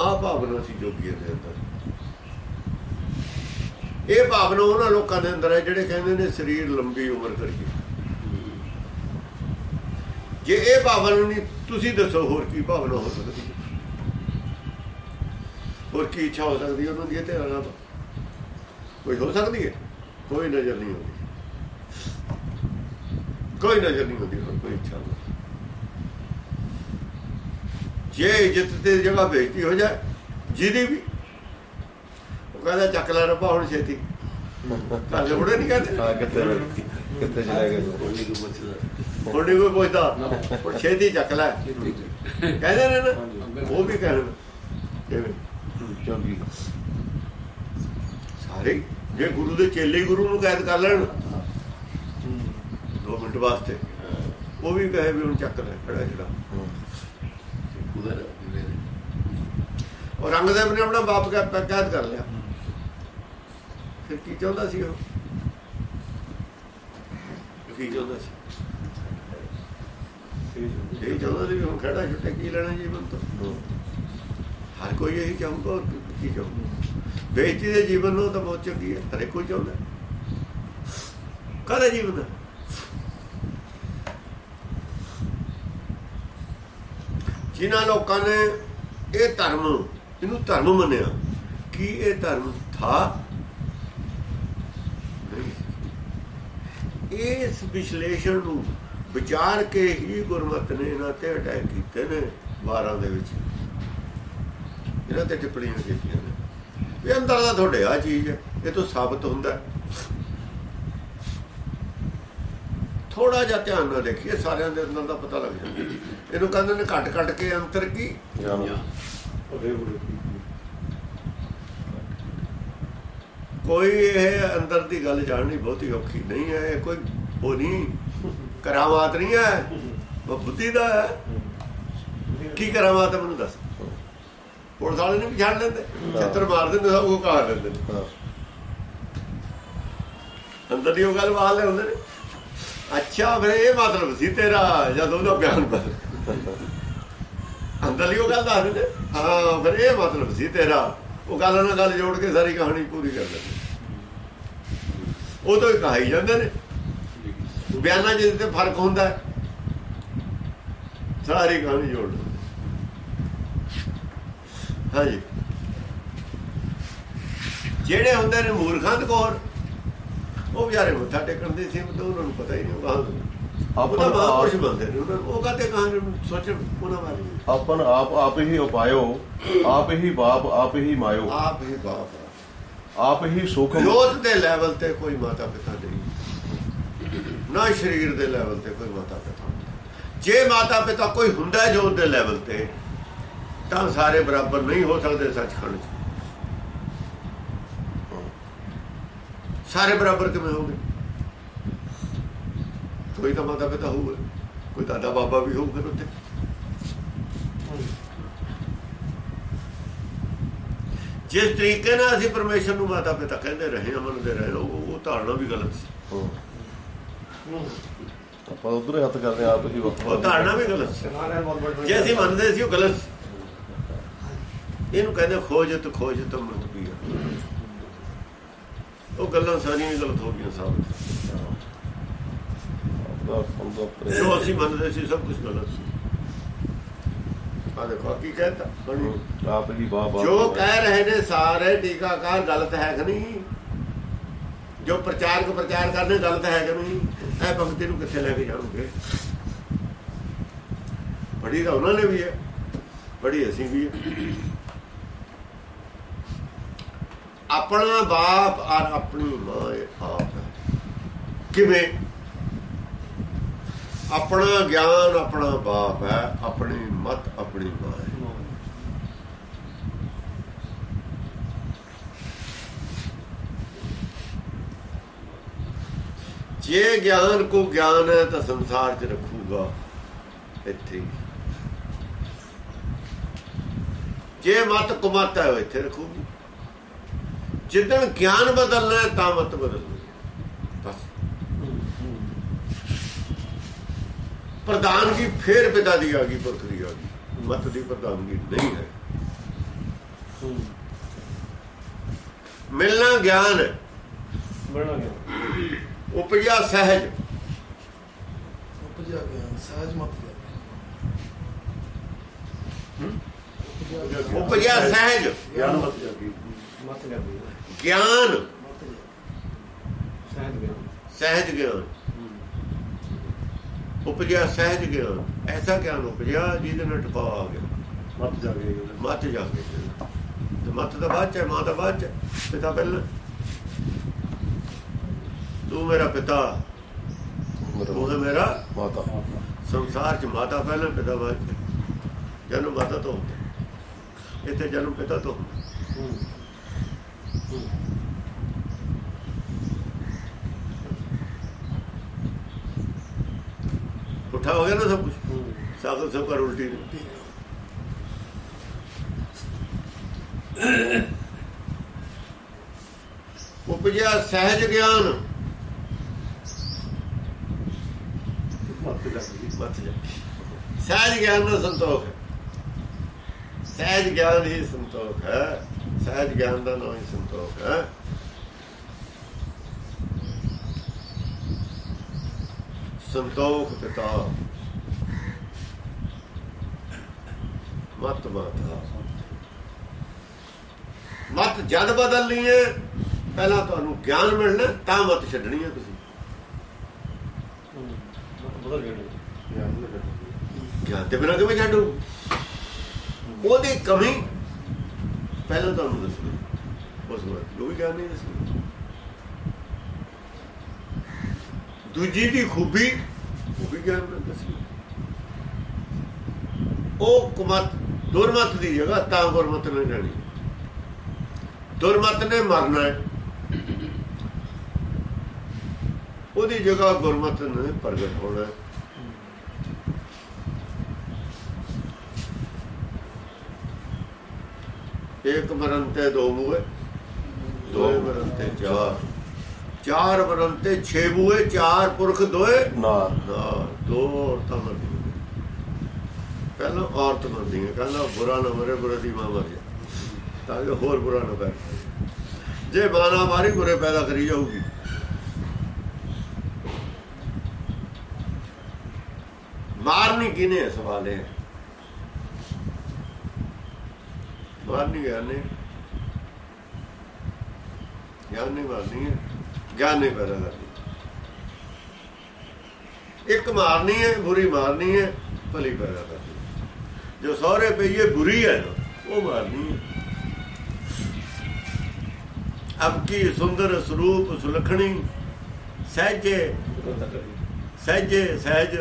ਆ ਭਾਵਨਾ ਸੀ ਜੋਗੀਆਂ ਦੇ ਅੰਦਰ। ਇਹ ਭਾਵਨਾ ਉਹਨਾਂ ਲੋਕਾਂ ਦੇ ਅੰਦਰ ਹੈ ਜਿਹੜੇ ਕਹਿੰਦੇ ਨੇ ਸਰੀਰ ਲੰਬੀ ਉਮਰ ਕਰੀਏ। ਜੇ ਇਹ ਭਾਵਨਾ ਨਹੀਂ ਤੁਸੀਂ ਦੱਸੋ ਹੋਰ ਕੀ ਭਾਵਨਾ ਹੋ ਸਕਦੀ ਹੈ? ਹੋਰ ਕੀ ਇੱਛਾ ਹੋ ਸਕਦੀ ਹੈ ਉਹਨਾਂ ਦੀ ਤੇ ਨਾਲ? ਕੋਈ ਹੋ ਸਕਦੀ ਹੈ? ਕੋਈ ਨਜ਼ਰ ਨਹੀਂ ਆਉਂਦੀ। ਕੋਈ ਨਜ਼ਰ ਨਹੀਂ ਆਉਂਦੀ ਕੋਈ ਇੱਛਾ ਨਹੀਂ ਜੇ ਇੱਜ਼ਤ ਤੇ ਜਗ੍ਹਾ ਬੇਇੱਜ਼ਤੀ ਹੋ ਜਾਏ ਜਿਹਦੀ ਵੀ। ਉਹ ਕਹਿੰਦਾ ਚੱਕ ਲੈ ਰੱਬਾ ਹੁਣ ਛੇਤੀ। ਕਾਲੇ ਬੁੜੇ ਨਹੀਂ ਕਹਿੰਦੇ। ਹਾਂ ਕਿੱਥੇ ਕਿੱਥੇ ਚਲੇ ਗਏ ਹੁਣ ਨਹੀਂ ਕੋਈ ਪੁੱਛਦਾ। ਹੁਣ ਛੇਤੀ ਚੱਕ ਲੈ। ਕਹਿੰਦੇ ਨੇ ਨਾ ਉਹ ਵੀ ਕਿਵੇਂ? ਚੌਗੀ। ਸਾਰੇ ਜੇ ਗੁਰੂ ਦੇ ਚੇਲੇ ਹੀ ਗੁਰੂ ਨੂੰ ਕੈਦ ਕਰ ਲੈਣ। ਦੋ ਮਿੰਟ ਵਾਸਤੇ। ਉਹ ਵੀ ਕਹੇ ਵੀ ਹੁਣ ਚੱਕ ਲੈ ਖੜਾ ਜਿਹੜਾ। ਔਰ ਰੰਗਦੇਵ ਨੇ। ਆਪਣਾ ਬਾਪ ਕੈਦ ਕਰ ਲਿਆ। ਫਿਰ ਕੀ ਚਾਹੁੰਦਾ ਸੀ ਉਹ? ਕੀ ਚਾਹੁੰਦਾ ਸੀ? ਇਹ ਚਾਹੁੰਦਾ ਸੀ ਹੁਣ ਖੜਾ ਛੁੱਟੇ ਕੀ ਲੈਣਾ ਜੀਵਨ ਤੋਂ। ਹਰ ਕੋਈ ਇਹੀ ਚਾਹੂਗਾ ਕੀ ਚਾਹੂਗਾ ਬੇਇੱਜ਼ਤੀ ਦੇ ਜੀਵਨ ਨੂੰ ਤਾਂ ਬਹੁਤ ਚੰਗੀ ਹੈ ਹਰੇ ਕੋਈ ਚਾਹੁੰਦਾ। ਕਾਹਦਾ ਜੀਵਨ ਜਿਨ੍ਹਾਂ ਲੋਕਾਂ ਨੇ ਇਹ ਧਰਮ ਇਹਨੂੰ ਧਰਮ ਮੰਨਿਆ, ਕੀ ਇਹ ਧਰਮ ਥਾ? ਇਸ ਵਿਸ਼ਲੇਸ਼ਣ ਨੂੰ ਵਿਚਾਰ ਕੇ ਹੀ ਗੁਰਮਤ ਨੇ ਇਹਨਾਂ ਤੇ ਅਟੈਕ ਕੀਤੇ ਨੇ 12 ਦੇ ਵਿੱਚ। ਇਹਨਾਂ ਤੇ ਟਿੱਪਣੀਆਂ ਕੀਤੀਆਂ ਨੇ। ਵੀ ਅੰਦਰ ਦਾ ਤੁਹਾਡੇ ਆ ਚੀਜ਼ ਹੈ, ਇਹ ਤੋਂ ਸਾਬਤ ਹੁੰਦਾ ਥੋੜਾ ਜਿਹਾ ਧਿਆਨ ਨਾਲ ਦੇਖੀਏ, ਸਾਰਿਆਂ ਦੇ ਅੰਦਰ ਦਾ ਪਤਾ ਲੱਗ ਜਾਂਦਾ। ਇਹਨੂੰ ਕਹਿੰਦੇ ਨੇ ਘੱਟ ਘੱਟ ਕੇ ਅੰਤਰ ਕੀ? ਕੋਈ ਇਹ ਅੰਦਰ ਦੀ ਗੱਲ ਜਾਣਨੀ ਬਹੁਤੀ ਔਖੀ ਨਹੀਂ ਹੈ ਇਹ ਕੋਈ ਉਹ ਨਹੀਂ। ਕਰਾਮਾਤ ਨਹੀਂ ਹੈ ਉਹ ਬੁੱਧੀ ਦਾ ਹੈ। ਕੀ ਕਰਾਮਾਤ ਹੈ ਮੈਨੂੰ ਦੱਸ। ਪੁਲਿਸ ਵਾਲੇ ਨੇ ਵੀ ਛੱਡ ਲੈਂਦੇ ਛੱਤਰ ਮਾਰ ਦਿੰਦੇ ਸਭ ਉਹ ਕਹਾ ਲੈਂਦੇ ਅੰਦਰ ਦੀ ਉਹ ਗੱਲ ਬਾਹਰ ਲੈ ਹੁੰਦੇ ਨੇ। ਅੱਛਾ ਫਿਰ ਇਹ ਮਤਲਬ ਸੀ ਤੇਰਾ ਜਦ ਉਹਦਾ ਬਿਆਨ ਕਰ ਅੰਦਰਲੀ ਉਹ ਗੱਲ ਦੱਸ ਦਿੰਦੇ। ਹਾਂ, ਫਿਰ ਇਹ ਮਤਲਬ ਸੀ ਤੇਰਾ। ਉਹ ਗੱਲ ਨਾਲ ਗੱਲ ਜੋੜ ਕੇ ਸਾਰੀ ਕਹਾਣੀ ਪੂਰੀ ਕਰ ਦਿੰਦੇ ਉਹ ਤੋਂ ਹੀ ਕਹਾਈ ਜਾਂਦੇ ਨੇ। ਬਿਆਨਾਂ ਜਿਹਦੇ ਤੇ ਫ਼ਰਕ ਹੁੰਦਾ ਸਾਰੀ ਕਹਾਣੀ ਜੋੜ ਦਿੰਦੇ। ਹਾਂਜੀ। ਜਿਹੜੇ ਹੁੰਦੇ ਨੇ ਮੂਰਖਾਂ ਦੇ ਕੋਲ ਉਹ ਵਿਚਾਰੇ ਮੱਥਾ ਟੇਕਣ ਦੇ ਸੀ ਤਾਂ ਉਹਨਾਂ ਨੂੰ ਪਤਾ ਹੀ ਨਹੀਂ ਉਹ ਤਾਂ ਬੰਦੇ ਨੇ ਉਹਨਾਂ ਨੂੰ ਉਹ ਕਹਤੇ ਕਹਾਣੀ ਸੋਚਣ ਉਹਨਾਂ ਬਾਰੇ? ਆਪਨ ਆਪ ਆਪ ਹੀ ਉਪਾਇਓ ਆਪ ਹੀ ਬਾਪ ਆਪ ਹੀ ਮਾਇਓ। ਆਪ ਹੀ ਬਾਪ। ਆਪ ਹੀ ਸੁਖ ਜੋਤ ਦੇ ਲੈਵਲ ਤੇ ਕੋਈ ਮਾਤਾ ਪਿਤਾ ਨਹੀਂ। ਨਾ ਸਰੀਰ ਦੇ ਲੈਵਲ ਤੇ ਕੋਈ ਮਾਤਾ ਪਿਤਾ। ਜੇ ਮਾਤਾ ਪਿਤਾ ਕੋਈ ਹੁੰਦਾ ਜੋਤ ਦੇ ਲੈਵਲ ਤੇ ਤਾਂ ਸਾਰੇ ਬਰਾਬਰ ਨਹੀਂ ਹੋ ਸਕਦੇ ਸੱਚਖੰਡ ਸਾਰੇ ਬਰਾਬਰ ਕਿਵੇਂ ਹੋਗੇ ਕੋਈ ਤਾਂ ਮਾਤਾ ਪਿਤਾ ਹੋਊਗਾ ਕੋਈ ਦਾਦਾ ਬਾਬਾ ਵੀ ਹੋਊ ਫਿਰ ਉੱਥੇ। ਜਿਸ ਤਰੀਕੇ ਨਾਲ ਅਸੀਂ ਪਰਮੇਸ਼ਰ ਨੂੰ ਮਾਤਾ ਪਿਤਾ ਕਹਿੰਦੇ ਰਹੇ ਹਾਂ ਮੰਨਦੇ ਰਹੇ ਉਹ ਧਾਰਨਾ ਵੀ ਗਲਤ ਸੀ। ਹਾਂ। ਆਪਾਂ ਉਧਰ ਹੱਥ ਕਰਦੇ ਆਪ ਹੀ ਉਹ ਧਾਰਨਾ ਵੀ ਗਲਤ ਸੀ। ਜੇ ਅਸੀਂ ਮੰਨਦੇ ਸੀ ਉਹ ਗਲਤ ਸੀ। ਇਹਨੂੰ ਕਹਿੰਦੇ ਖੋਜਤ ਖੋਜਤ ਮਤ ਪੀਆ ਉਹ ਗੱਲਾਂ ਸਾਰੀਆਂ ਗਲਤ ਹੋ ਗਈਆਂ ਸਾਬਤ। ਜੋ ਅਸੀਂ ਮੰਨਦੇ ਸੀ ਸਭ ਕੁਝ ਗਲਤ ਸੀ ਆ ਦੇਖੋ ਕੀ ਕਹਿੰਦਾ ਆਪ ਬਾਪ ਆਪ ਜੋ। ਕਹਿ ਰਹੇ ਨੇ ਸਾਰੇ ਟੀਕਾਕਾਰ ਗਲਤ ਹੈ ਕਿ ਨਹੀਂ ਜੋ ਪ੍ਰਚਾਰਕ ਪ੍ਰਚਾਰ ਕਰਨੇ ਗਲਤ ਹੈ ਕਿ ਨਹੀਂ ਇਹ ਭਗਤੀ ਨੂੰ ਕਿੱਥੇ ਲੈ ਕੇ ਜਾਣਗੇ ਬੜੀ ਤਾਂ ਉਹਨਾਂ ਨੇ ਵੀ ਹੈ ਬੜੀ ਅਸੀਂ ਵੀ ਹੈ ਆਪਣਾ ਬਾਪ ਔਰ ਆਪਣੀ ਮਾਂ ਆਪ ਕਿਵੇਂ ਆਪਣਾ ਗਿਆਨ ਆਪਣਾ ਬਾਪ ਹੈ, ਆਪਣੀ ਮਤ ਆਪਣੀ ਮਾਂ ਹੈ ਜੇ ਗਿਆਨ ਕੋ ਗਿਆਨ ਹੈ ਤਾਂ ਸੰਸਾਰ 'ਚ ਰੱਖੂਗਾ ਇੱਥੇ। ਜੇ ਮਤ ਕੁਮਤ ਹੈ ਇੱਥੇ ਰੱਖੂਗੀ। ਜਿੱਦਣ ਗਿਆਨ ਬਦਲਣਾ ਤਾਂ ਮਤ ਬਦਲਣੀ ਹੈ। ਬਸ ਪ੍ਰਧਾਨਗੀ ਫੇਰ ਪਿਤਾ ਦੀ ਆ ਗਈ ਪੁਰਖ ਦੀ ਆ ਗਈ। ਮਤ ਦੀ ਪ੍ਰਧਾਨਗੀ ਨਹੀਂ ਹੈ। ਮਿਲਣਾ ਗਿਆਨ। ਹੈ ਬਣਨਾ ਗਿਆ ਉਪਜਿਆ ਸਹਿਜ। ਉਪਜਿਆ ਗਿਆਨ ਸਹਿਜ ਮਤ ਉਪਜਿਆ ਸਹਿਜ। ਗਿਆਨ ਮਤ ਗਿਆਨ। ਮਤ ਗਿਆ ਸ਼ਾਇਦ ਗਿਆ ਸਹਿਜ ਗਿਆਨ। ਉਪਜਿਆ ਸਹਿਜ ਗਿਆਨ ਐਸਾ ਗਿਆਨ ਉਪਜਿਆ ਜਿਹਦੇ ਨਾਲ ਟਪਾ ਆ ਗਿਆ। ਮਤ ਜਾਗੇ ਮਤ ਜਾ ਕੇ ਤੇ ਮਤ ਦਾ ਬਾਅਦ ਚ ਹੈ, ਮਾਂ ਦਾ ਬਾਅਦ ਚ ਪਿਤਾ ਪਹਿਲਾਂ। ਤੂੰ ਮੇਰਾ ਪਿਤਾ। ਤੂੰ ਹੈ ਮੇਰਾ ਮਾਤਾ। ਸੰਸਾਰ ਚ ਮਾਤਾ ਪਹਿਲਾਂ ਪਿਤਾ ਬਾਅਦ ਚ। ਜਨਮ ਮਾਤਾ ਤੋਂ ਹੁੰਦਾ। ਇੱਥੇ ਜਨਮ ਪਿਤਾ ਤੋਂ ਹੁੰਦਾ। ਪੁੱਠਾ ਹੋ ਗਿਆ ਨਾ ਸਭ ਕੁਝ ਸਾਗਰ ਸਭ ਕਰ ਉਲਟੀ ਉਪਜਿਆ ਸਹਿਜ ਗਿਆਨ। ਸਹਿਜ ਗਿਆਨ ਦਾ ਸੰਤੋਖ ਸਹਿਜ ਗਿਆਨ ਹੀ ਸੰਤੋਖ ਹੈ। ਸਹਿਜ ਗਿਆਨ ਦਾ ਨਾਮ ਹੀ ਸੰਤੋਖ ਹੈ। ਸੰਤੋਖ ਪਿਤਾ ਮਤ ਮਾਤਾ ਮਤ ਜਦ ਬਦਲਣੀ ਹੈ ਪਹਿਲਾਂ ਤੁਹਾਨੂੰ ਗਿਆਨ ਮਿਲਣਾ ਤਾਂ ਮਤ ਛੱਡਣੀ ਹੈ ਤੁਸੀਂ ਗਿਆਨ ਗਿਆਨ ਤੇ ਬਿਨਾਂ ਕਿਵੇਂ ਛੱਡੂ ਉਹਦੀ ਕਮੀ ਪਹਿਲਾਂ ਤੁਹਾਨੂੰ ਦੱਸਣੀ ਉਸ ਵਾਰ ਉਹ ਵੀ ਗਿਆਨ ਨਹੀਂ ਦੱਸਣੀ ਦੂਜੀ ਦੀ ਖੂਬੀ ਉਹ ਵੀ ਗਿਆਨ ਨਹੀਂ ਦੱਸਣੀ ਉਹ ਕੁਮਤ, ਦੁਰਮਤ ਦੀ ਜਗ੍ਹਾ ਤਾਂ ਗੁਰਮਤ ਨੇ ਜਾਣੀ ਦੁਰਮਤ ਨੇ ਮਰਨਾ ਹੈ। ਉਹਦੀ ਜਗ੍ਹਾ ਗੁਰਮਤ ਨੇ ਪ੍ਰਗਟ ਹੋਣਾ ਹੈ। ਇੱਕ ਮਰਨ ਤੇ ਦੋ ਮੂਏ ਦੋ ਮਰਨ ਤੇ ਚਾਰ। ਚਾਰ ਮਰਨ ਤੇ ਛੇ ਮੂਏ ਚਾਰ ਪੁਰਖ ਦੋਏ। ਨਾਰ ਨਾ ਦੋ ਔਰਤਾਂ ਮਰਦੀਆਂ। ਪਹਿਲਾਂ ਔਰਤ ਮਰਦੀ ਹੈ ਕਹਿੰਦਾ ਬੁਰਾ ਨਾ ਮਰੇ ਬੁਰੇ ਦੀ ਮਾਂ ਮਰ ਜਾ। ਤਾਂ ਕਿ ਹੋਰ ਬੁਰਾ ਨਾ ਪੈ ਜੇ ਬਾਣਾ ਮਾਰੀ ਬੁਰੇ ਪੈਦਾ ਕਰੀ ਜਾਊਗੀ। ਮਾਰਨੀ ਕਿਨੇ ਹੈ ਸਵਾਲ ਹੈ। ਮਾਰਨੀ ਗਿਆਨ ਨਹੀਂ। ਗਿਆਨ ਨਹੀਂ ਮਾਰਨੀ ਹੈ। ਗਿਆਨ ਨਹੀਂ ਪੈਦਾ ਕਰਨੀ ਇੱਕ ਮਾਰਨੀ ਹੈ ਬੁਰੀ ਮਾਰਨੀ ਹੈ ਭਲੀ ਪੈਦਾ ਕਰਨੀ ਜੋ ਸਹੁਰੇ ਪਈਏ ਬੁਰੀ ਹੈ ਉਹ ਮਾਰਨੀ ਹੈ। ਅਬ ਕੀ ਸੁੰਦਰ ਸਰੂਪ ਸੁਲਖਣੀ ਸਹਿਜੇ ਸਹਿਜੇ ਸਹਿਜ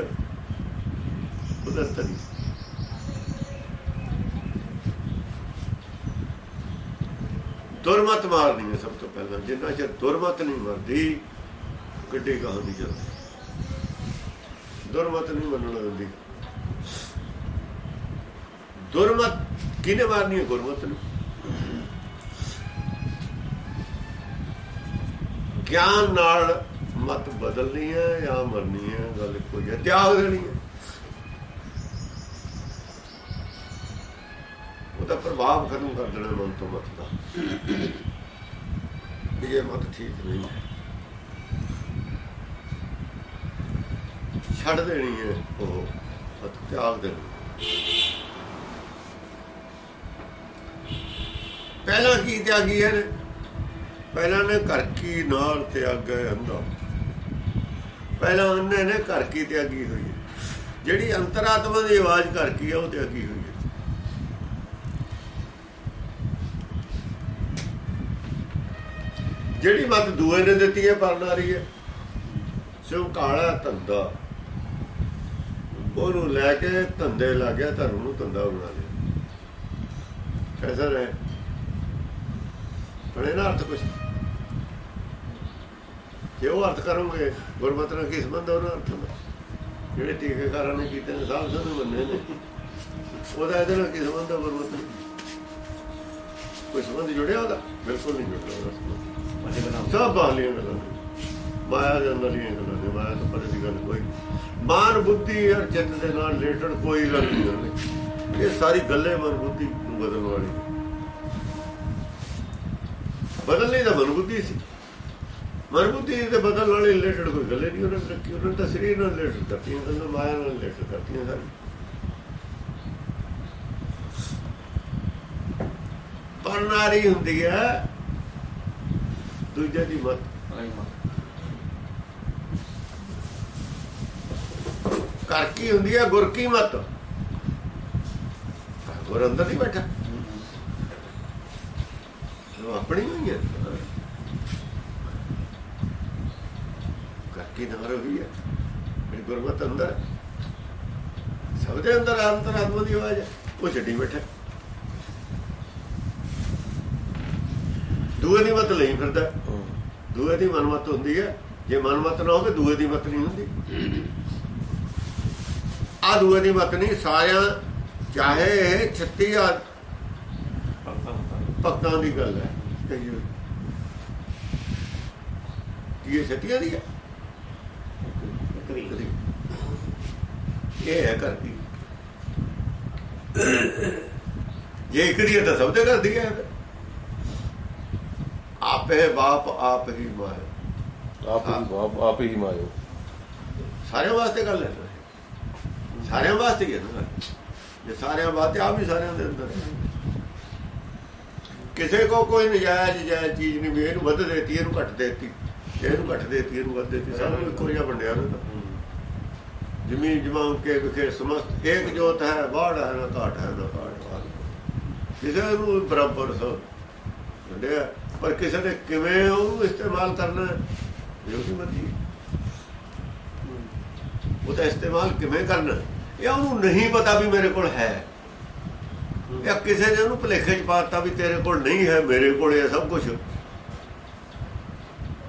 ਉਦਰਤਨੀ ਦੁਰਮਤ ਮਾਰਨੀ ਹੈ ਸਭ ਤੋਂ ਪਹਿਲਾਂ। ਜਿੰਨਾ ਚਿਰ ਦੁਰਮਤ ਨਹੀਂ ਮਰਦੀ, ਗੱਡੀ ਕਹਾਂ ਨਹੀਂ ਚੱਲਦੀ ਦੁਰਮਤ ਨਹੀਂ ਮੰਨਣ ਦਿੰਦੀ। ਦੁਰਮਤ ਕਿਹਨੇ ਮਾਰਨੀ ਹੈ ਗੁਰਮਤ ਨੂੰ? ਗਿਆਨ ਨਾਲ ਮਤ ਬਦਲਣੀ ਹੈ ਜਾਂ ਮਰਨੀ ਹੈ, ਗੱਲ ਕੋਈ ਹੈ। ਤਿਆਗ ਦੇਣੀ ਹੈ। ਉਹਦਾ ਪ੍ਰਭਾਵ ਖਤਮ ਕਰ ਦੇਣਾ ਮਨ ਤੋਂ ਮਤ ਦਾ। ਵੀ ਇਹ ਮਤ ਠੀਕ ਨਹੀਂ। ਛੱਡ ਦੇਣੀ ਹੈ ਉਹ ਮਤ, ਤਿਆਗ ਦੇਣੀ। ਪਹਿਲਾਂ ਕੀ ਤਿਆਗੀ ਹੈ? ਪਹਿਲਾਂ ਨੇ ਘਰ ਕੀ ਨਾਲ ਤੇ ਅੰਦਾ? ਪਹਿਲਾਂ ਉਹਨੇ ਨੇ ਘਰ ਕੀ ਤਿਆਗੀ ਹੋਈ ਹੈ? ਜਿਹੜੀ ਅੰਤਰਾਤਮਾ ਦੀ ਆਵਾਜ਼ ਘਰ ਕੀ ਆ ਉਹ ਤਿਆਗੀ ਹੋਈ ਹੈ। ਜਿਹੜੀ ਮਤ ਦੂਏ ਨੇ ਦਿੱਤੀ ਹੈ ਪਰਨਾਰੀ ਹੈ। ਸਿਉ ਕਾਲਾ ਧੰਦਾ। ਉਹਨੂੰ ਲੈ ਕੇ ਧੰਦੇ ਲੱਗ ਗਿਆ, ਧਰਮ ਨੂੰ ਧੰਦਾ ਬਣਾ ਲਿਆ। ਐਸਾ ਰਹੇ ਪੜੇ ਨਾ ਅਰਥ ਕੁਛ ਜੇ ਉਹ ਅਰਥ ਕਰੋਗੇ ਗੁਰਮਤਿ ਨਾਲ ਕੀ ਸੰਬੰਧ ਉਹਨਾਂ ਅਰਥ? ਦਾ ਜਿਹੜੇ ਟੀਕੇਕਾਰਾਂ ਨੇ ਕੀਤੇ ਨੇ, ਸਾਧ ਸੰਤ ਮੰਨੇ ਨੇ। ਉਹਦਾ ਇਹਦੇ ਨਾਲ ਕੀ ਸੰਬੰਧ ਹੈ, ਗੁਰਮਤਿ ਕੋਈ ਸੰਬੰਧ ਜੁੜਿਆ ਉਹਦਾ? ਬਿਲਕੁਲ ਨਹੀਂ ਜੁੜਿਆ ਉਹਦਾ ਸੰਬੰਧ। ਸਭ ਬਾਹਲੀਆਂ ਗੱਲਾਂ ਮਾਇਆ ਦੇ ਅੰਦਰ ਹੀ ਗੱਲਾਂ ਨੇ। ਮਾਇਆ ਤੋਂ ਪਰੇ ਦੀ ਗੱਲ ਕੋਈ ਮਾਨ ਬੁੱਧੀ ਔਰ ਚਿੱਤ ਦੇ ਨਾਲ ਰਿਲੇਟਡ ਕੋਈ ਗੱਲ ਨਹੀਂ ਇਹ ਸਾਰੀ ਗੱਲੇ ਮਨ ਬੁੱਧੀ ਨੂੰ ਬਦਲਣ ਵਾਲੀ ਬਦਲਣੀ ਤਾਂ ਮਨ ਬੁੱਧੀ ਸੀ। ਮਨ ਬੁੱਧੀ ਦੇ ਬਦਲਣ ਵਾਲੀ ਰਿਲੇਟਡ ਕੋਈ ਗੱਲੇ ਨਹੀਂ ਉਹਨਾਂ ਨੇ ਰੱਖੀ। ਉਹਨਾਂ ਨੇ ਤਾਂ ਸਰੀਰ ਨਾਲ ਰਿਲੇਟਡ ਕਰਤੀਆਂ ਗੱਲਾਂ ਮਾਇਆ ਨਾਲ ਰਿਲੇਟਡ ਕਰਤੀਆਂ ਸਾਰੀ ਪਰਨਾਰੀ ਹੁੰਦੀ ਹੈ। ਦੂਜੇ ਦੀ ਮਤ ਆਈ ਮਾ ਘਰ ਕੀ ਹੁੰਦੀ ਹੈ? ਗੁਰ ਕੀ ਮਤ? ਗੁਰ ਅੰਦਰ ਨਹੀਂ ਬੈਠਾ। ਉਹ ਆਪਣੀ ਹੋਈ ਹੈ। ਘਰ ਕੀ ਨਾਲ ਹੋਈ ਹੈ? ਮੇਰੀ ਗੁਰਮਤ ਅੰਦਰ ਸਭ ਦੇ ਅੰਦਰ ਅੰਤਰ ਆਤਮਾ ਦੀ ਆਵਾਜ਼ ਹੈ। ਉਹ ਛੱਡੀ ਬੈਠਾ ਦੂਏ ਦੀ ਮਤ ਲਈ ਫਿਰਦਾ ਦੂਏ ਦੀ ਮਨਮਤ ਹੁੰਦੀ ਹੈ। ਜੇ ਮਨਮਤ ਨਾ ਹੋਵੇ ਦੂਏ ਦੀ ਮਤ ਨਹੀਂ ਹੁੰਦੀ। ਆ ਦੂਏ ਦੀ ਮਤ ਨਹੀਂ ਸਾਰਿਆਂ ਚਾਹੇ ਇਹ 36 ਆ ਭਗਤਾਂ ਦੀ ਗੱਲ ਹੈ ਕਹੀਏ। ਇਹ ਛੱਤੀਆਂ ਦੀ ਹੈ? ਇਹ ਹੈ ਕਰਦੀ ਜੇ ਹੈ ਤਾਂ ਸਭ ਦੇ ਕਰਦੀ ਹੈ। ਆਪੇ ਬਾਪ ਆਪ ਹੀ ਮਾਇਆ ਆਪ ਹੀ ਬਾਪ ਆਪ ਹੀ ਮਾਇਓ। ਸਾਰਿਆਂ ਵਾਸਤੇ ਗੱਲ ਹੈ। ਸਾਰਿਆਂ ਵਾਸਤੇ ਹੀ ਹੈ ਨਾ ਜੇ ਸਾਰਿਆਂ ਵਾਸਤੇ ਆ ਵੀ ਸਾਰਿਆਂ ਦੇ ਅੰਦਰ ਹੈ। ਕਿਸੇ ਕੋ ਕੋਈ ਨਜਾਇਜ਼ ਜਾਇਜ਼ ਚੀਜ਼ ਨਹੀਂ ਵੀ ਇਹਨੂੰ ਵੱਧ ਦੇਤੀ ਇਹਨੂੰ ਘੱਟ ਦੇਤੀ ਇਹਨੂੰ ਘੱਟ ਦੇਤੀ ਇਹਨੂੰ ਵੱਧ ਦੇਤੀ ਸਭ ਨੂੰ ਇੱਕੋ ਜਿਹਾ ਵੰਡਿਆ ਨਾ ਜ਼ਮੀਨ ਜਮਾਂ ਕੇ ਵਿਖੇ ਸਮਸਤ ਏਕ ਜੋਤ ਹੈ ਬਾੜ ਹੈ ਨਾ ਘਾਟ ਹੈ ਨਾ ਘਾਟ ਹੈ ਕਿਸੇ ਨੂੰ ਬਰਾਬਰ ਸਭ। ਵੰਡਿਆ। ਪਰ ਕਿਸੇ ਨੇ ਕਿਵੇਂ ਉਹਨੂੰ ਇਸਤੇਮਾਲ ਕਰਨਾ ਇਹ ਉਹਦੀ ਮਰਜ਼ੀ ਉਹਦਾ ਇਸਤੇਮਾਲ ਕਿਵੇਂ ਕਰਨਾ ਇਹ ਉਹਨੂੰ ਨਹੀਂ ਪਤਾ ਵੀ ਮੇਰੇ ਕੋਲ ਹੈ। ਜਾਂ ਕਿਸੇ ਨੇ ਉਹਨੂੰ ਭੁਲੇਖੇ ਚ ਪਾਤਾ ਵੀ ਤੇਰੇ ਕੋਲ ਨਹੀਂ ਹੈ ਮੇਰੇ ਕੋਲ ਇਹ ਸਭ ਕੁਝ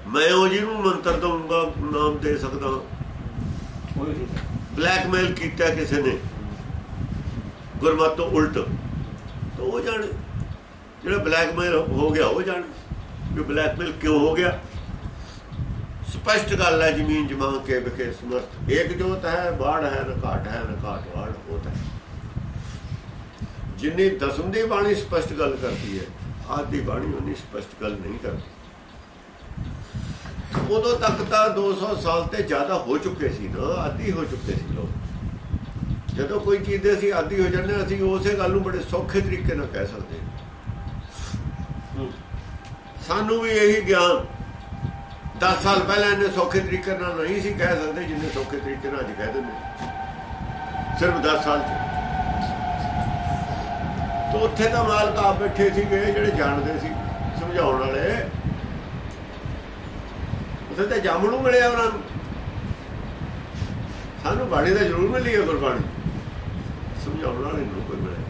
ਮੈਂ ਉਹ ਜਿਹਨੂੰ ਮੰਤਰ ਦਊਂਗਾ ਨਾਮ ਦੇ ਸਕਦਾ ਬਲੈਕਮੇਲ ਕੀਤਾ ਕਿਸੇ ਨੇ। ਗੁਰਮਤ ਤੋਂ ਉਲਟ। ਤਾਂ ਉਹ ਜਾਣੇ। ਜਿਹੜਾ ਬਲੈਕਮੇਲ ਹੋ ਗਿਆ ਉਹ ਜਾਣ। ਕਿ ਬਲੈਕਮੇਲ ਕਿਉਂ ਹੋ ਗਿਆ? ਸਪਸ਼ਟ ਗੱਲ ਹੈ ਜ਼ਮੀਨ ਜਮਾ ਕੇ ਵਿਖੇ ਸਮਰਥ। ਇੱਕ ਜੋਤ ਹੈ ਬਾੜ ਹੈ ਨਾ ਹੈ ਨਾ ਬਾੜ ਹੋਤਾ ਹੈ। ਜਿੰਨੀ ਦਸਮ ਦੀ ਬਾਣੀ ਸਪਸ਼ਟ ਗੱਲ ਕਰਦੀ ਹੈ ਆਦੀ ਬਾਣੀ ਉਨੀ ਸਪਸ਼ਟ ਗੱਲ ਨਹੀਂ ਕਰਦੀ। ਉਦੋਂ ਤੱਕ ਤਾਂ 200 ਸਾਲ ਤੇ ਜ਼ਿਆਦਾ ਹੋ ਚੁੱਕੇ ਸੀ ਨਾ ਆਦੀ ਹੋ ਚੁੱਕੇ ਸੀ ਲੋਕ। ਜਦੋਂ ਕੋਈ ਚੀਜ਼ ਦੇ ਅਸੀਂ ਆਦੀ ਹੋ ਜਾਂਦੇ ਹਾਂ, ਅਸੀਂ ਉਸੇ ਗੱਲ ਨੂੰ ਬੜੇ ਸੌਖੇ ਤਰੀਕੇ ਨਾਲ ਕਹਿ ਸਕਦੇ ਹਾਂ। ਸਾਨੂੰ ਵੀ ਇਹੀ ਗਿਆਨ। 10 ਸਾਲ ਪਹਿਲਾਂ ਇਹਨੇ ਸੌਖੇ ਤਰੀਕੇ ਨਾਲ ਨਹੀਂ ਸੀ ਕਹਿ ਸਕਦੇ ਜਿੰਨੇ ਸੌਖੇ ਤਰੀਕੇ ਨਾਲ ਅੱਜ ਕਹਿ ਦਿੰਦੇ ਸਿਰਫ 10 ਸਾਲ ਚ। ਤੋਂ ਉੱਥੇ ਤਾਂ ਮਾਲਕ ਆਪ ਬੈਠੇ ਸੀਗੇ, ਜਿਹੜੇ ਜਾਣਦੇ ਸੀ, ਸਮਝਾਉਣ ਵਾਲੇ। ਉੱਥੇ ਤਾਂ ਜਾਮਣ ਮਿਲਿਆ ਉਹਨਾਂ ਨੂੰ। ਸਾਨੂੰ ਬਾਣੀ ਦਾ ਜ਼ਰੂਰ ਮਿਲੀ ਹੈ ਗੁਰਬਾਣੀ। ਸਮਝਾਉਣ ਵਾਲੇ ਨੂੰ ਕੋਈ ਮਿਲਿਆ।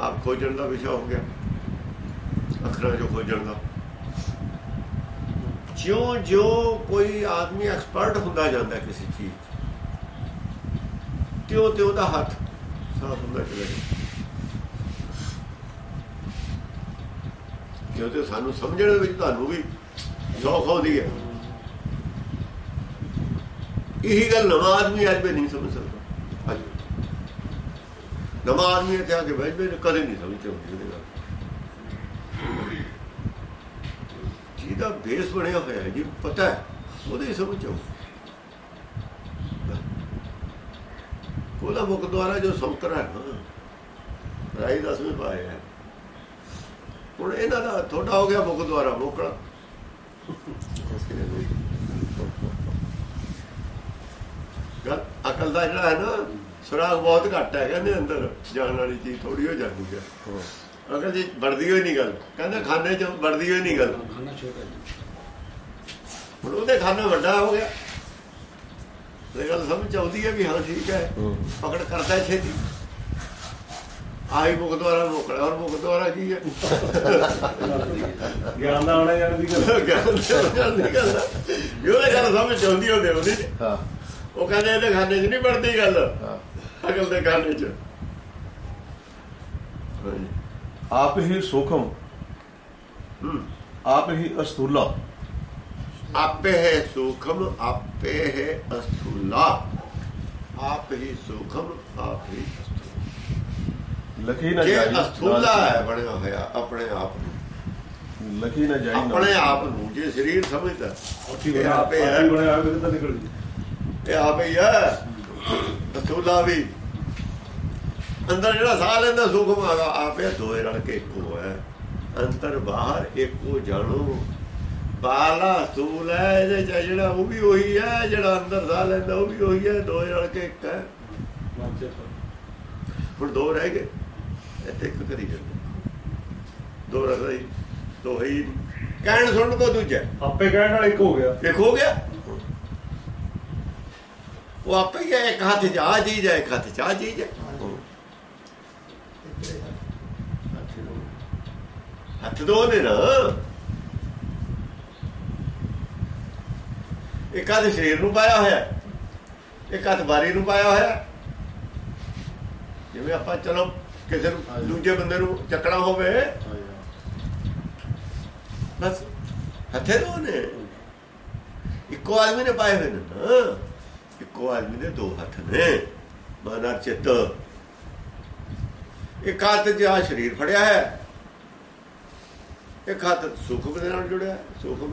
ਆਪ ਖੋਜਣ ਦਾ ਵਿਸ਼ਾ ਹੋ ਗਿਆ। ਅੱਖਰਾਂ ਜੋ ਖੋਜਣ ਦਾ ਜਿਉਂ ਜਿਉਂ ਕੋਈ ਆਦਮੀ ਐਕਸਪਰਟ ਹੁੰਦਾ ਜਾਂਦਾ ਕਿਸੇ ਚੀਜ਼ 'ਚ, ਤਿਉਂ ਤਿਉਂ ਦਾ ਹੱਥ ਸਾਫ਼ ਹੁੰਦਾ ਚਲਾ ਕਿਉਂ ਤੇ ਸਾਨੂੰ ਸਮਝਣ ਦੇ ਵਿੱਚ ਤੁਹਾਨੂੰ ਵੀ ਸ਼ੌਕ ਆਉਂਦੀ ਹੈ ਇਹੀ ਗੱਲ ਨਵਾਂ ਆਦਮੀ ਅੱਜ ਵੀ ਨਹੀਂ ਸਮਝ ਸਕਦਾ ਨਵਾਂ ਆਦਮੀ ਇੱਥੇ ਆ ਕੇ ਬੈਠ ਬੈਠ ਕਦੇ ਨਹੀਂ ਸਮਝਦੇ ਸਕਦਾ ਇਹਦੀ ਗੱਲ ਜਿਹਦਾ ਬੇਸ ਬਣਿਆ ਹੋਇਆ ਹੈ ਜੀ, ਪਤਾ ਹੈ, ਉਹਦੇ ਸਮਝ ਆਉ ਕੋਲਾ ਮੁਖ ਦੁਆਰਾ ਜੋ ਸੰਕਰਾ ਹੈ ਰਾਈ ਦਸਵੇਂ ਪਾਇਆ ਹੈ। ਹੁਣ ਇਹਨਾਂ ਦਾ ਥੋੜਾ ਹੋ ਗਿਆ ਮੁਖ ਦੁਆਰਾ ਮੋਕਲਾ। ਗੱਲ ਅਕਲ ਦਾ ਜਿਹੜਾ ਹੈ ਨਾ, ਸੁਰਾਗ ਬਹੁਤ ਘੱਟ ਹੈ, ਕਹਿੰਦੇ ਅੰਦਰ ਜਾਣ ਵਾਲੀ ਚੀਜ਼ ਥੋੜੀ ਹੋ ਜਾਂਦੀ ਹੈ। ਅਕਲ ਜੀ ਵੜਦੀ ਹੋਈ ਨਹੀਂ ਗੱਲ ਕਹਿੰਦਾ ਖਾਨੇ ਚ ਵੜਦੀ ਹੋਈ ਨਹੀਂ ਗੱਲ। ਖਾਣਾ ਛੋਟਾ ਜੀ। ਹੁਣ ਉਹਦੇ ਖਾਨਾ ਵੱਡਾ ਹੋ ਗਿਆ। ਇਹ ਗੱਲ ਸਮਝ ਆਉਂਦੀ ਹੈ ਵੀ ਹਾਂ ਠੀਕ ਹੈ। ਪਕੜ ਕਰਦਾ ਛੇਤੀ। ਆਹੀ ਮੁਖ ਦੁਆਰਾ ਮੋਕੜਾ ਔਰ ਮੁਖ ਦੁਆਰਾ ਕੀ ਹੈ? ਗਿਆਨ ਦਾ ਆਉਣਾ ਜਾਣ ਦੀ ਗੱਲ। ਗੱਲ ਦੀ ਗੱਲ ਸਮਝ ਆਉਂਦੀ ਉਹਦੇ ਉਹਦੀ। ਹਾਂ। ਉਹ ਕਹਿੰਦੇ ਇਹਦੇ ਖਾਨੇ 'ਚ ਨਹੀਂ ਪੜਦੀ ਗੱਲ। ਹਾਂ। ਅਕਲ ਦੇ ਖਾਨੇ 'ਚ। ਹਾਂਜੀ। ਆਪ ਹੀ ਸੂਖਮ। ਆਪ ਹੀ ਅਸਤੂਲਾ ਆਪੇ ਹੈ ਸੂਖਮ ਆਪੇ ਹੈ ਅਸਥੂਲਾ। ਆਪ ਹੀ ਸੂਖਮ ਆਪ ਹੀ ਅਸਥੂਲਾ। ਲਖੀ ਨਾ ਜਾਈ ਅਸਥੂਲਾ ਹੈ ਬਣਿਆ ਹੋਇਆ ਆਪਣੇ ਆਪ ਨੂੰ। ਲਖੀ ਨਾ ਜਾਈ ਆਪਣੇ ਆਪ ਨੂੰ ਜੇ ਸਰੀਰ ਸਮਝਦਾ। ਇਹ ਆਪੇ ਹੈ। ਬਣਿਆ ਹੋਇਆ ਤਾਂ ਨਿਕਲ ਜੀ ਇਹ ਆਪੇ ਹੈ। ਅਸਥੂਲਾ ਵੀ। ਅੰਦਰ ਜਿਹੜਾ ਸਾਹ ਲੈਂਦਾ ਸੂਖਮ ਆਗਾ ਆਪੇ ਦੋਏ ਰਲ ਕੇ ਇੱਕੋ ਹੈ ਅੰਦਰ ਬਾਹਰ ਇੱਕੋ ਜਾਣੋ। ਬਾਲਾ ਸੂਲ ਹੈ ਇਹਦੇ ਚ ਜਿਹੜਾ ਉਹ ਵੀ ਉਹੀ ਹੈ ਜਿਹੜਾ ਅੰਦਰ ਸਾਹ ਲੈਂਦਾ ਉਹ ਵੀ ਉਹੀ ਹੈ ਦੋਏ ਰਲ ਕੇ ਇੱਕ ਹੈ। ਹੁਣ ਦੋ ਰਹਿ ਗਏ ਇੱਥੇ ਇੱਕ ਕਰੀ ਜਾਂਦੇ। ਦੋ ਰਹਿ ਗਏ ਦੋ ਹੈ। ਕਹਿਣ ਸੁਣਨ ਤੋਂ ਦੂਜਾ। ਆਪੇ ਕਹਿਣ ਨਾਲ ਇੱਕ ਹੋ ਗਿਆ। ਇੱਕ ਹੋ ਗਿਆ? ਉਹ ਆਪੇ ਹੀ ਇੱਕ ਹੱਥ 'ਚ ਆ ਚੀਜ਼ ਹੈ ਇੱਕ ਹੱਥ 'ਚ ਆ ਚੀਜ਼ ਹੈ ਹੱਥ ਦੋ ਨੇ ਨਾ ਇੱਕ ਹੱਥ ਸਰੀਰ ਨੂੰ ਪਾਇਆ ਹੋਇਆ ਇੱਕ ਹੱਥ ਬਾਰੀ ਨੂੰ ਪਾਇਆ ਹੋਇਆ। ਜਿਵੇਂ ਆਪਾਂ ਚਲੋ ਕਿਸੇ ਨੂੰ ਦੂਜੇ ਬੰਦੇ ਨੂੰ ਚੱਕਣਾ ਹੋਵੇ ਬਸ ਹੱਥੇ ਦੋ ਨੇ ਇੱਕੋ ਆਦਮੀ ਨੇ ਪਾਏ ਹੋਏ ਨੇ ਨਾ ਇੱਕੋ ਆਦਮੀ ਦੇ ਦੋ ਹੱਥ ਨੇ ਮਨ ਚਿੱਤ ਇੱਕ ਹੱਥ ਆ ਸਰੀਰ ਫੜਿਆ ਹੈ ਇੱਕ ਹੱਥ ਸੁਖਮ ਦੇ ਨਾਲ ਜੁੜਿਆ ਸੁਖਮ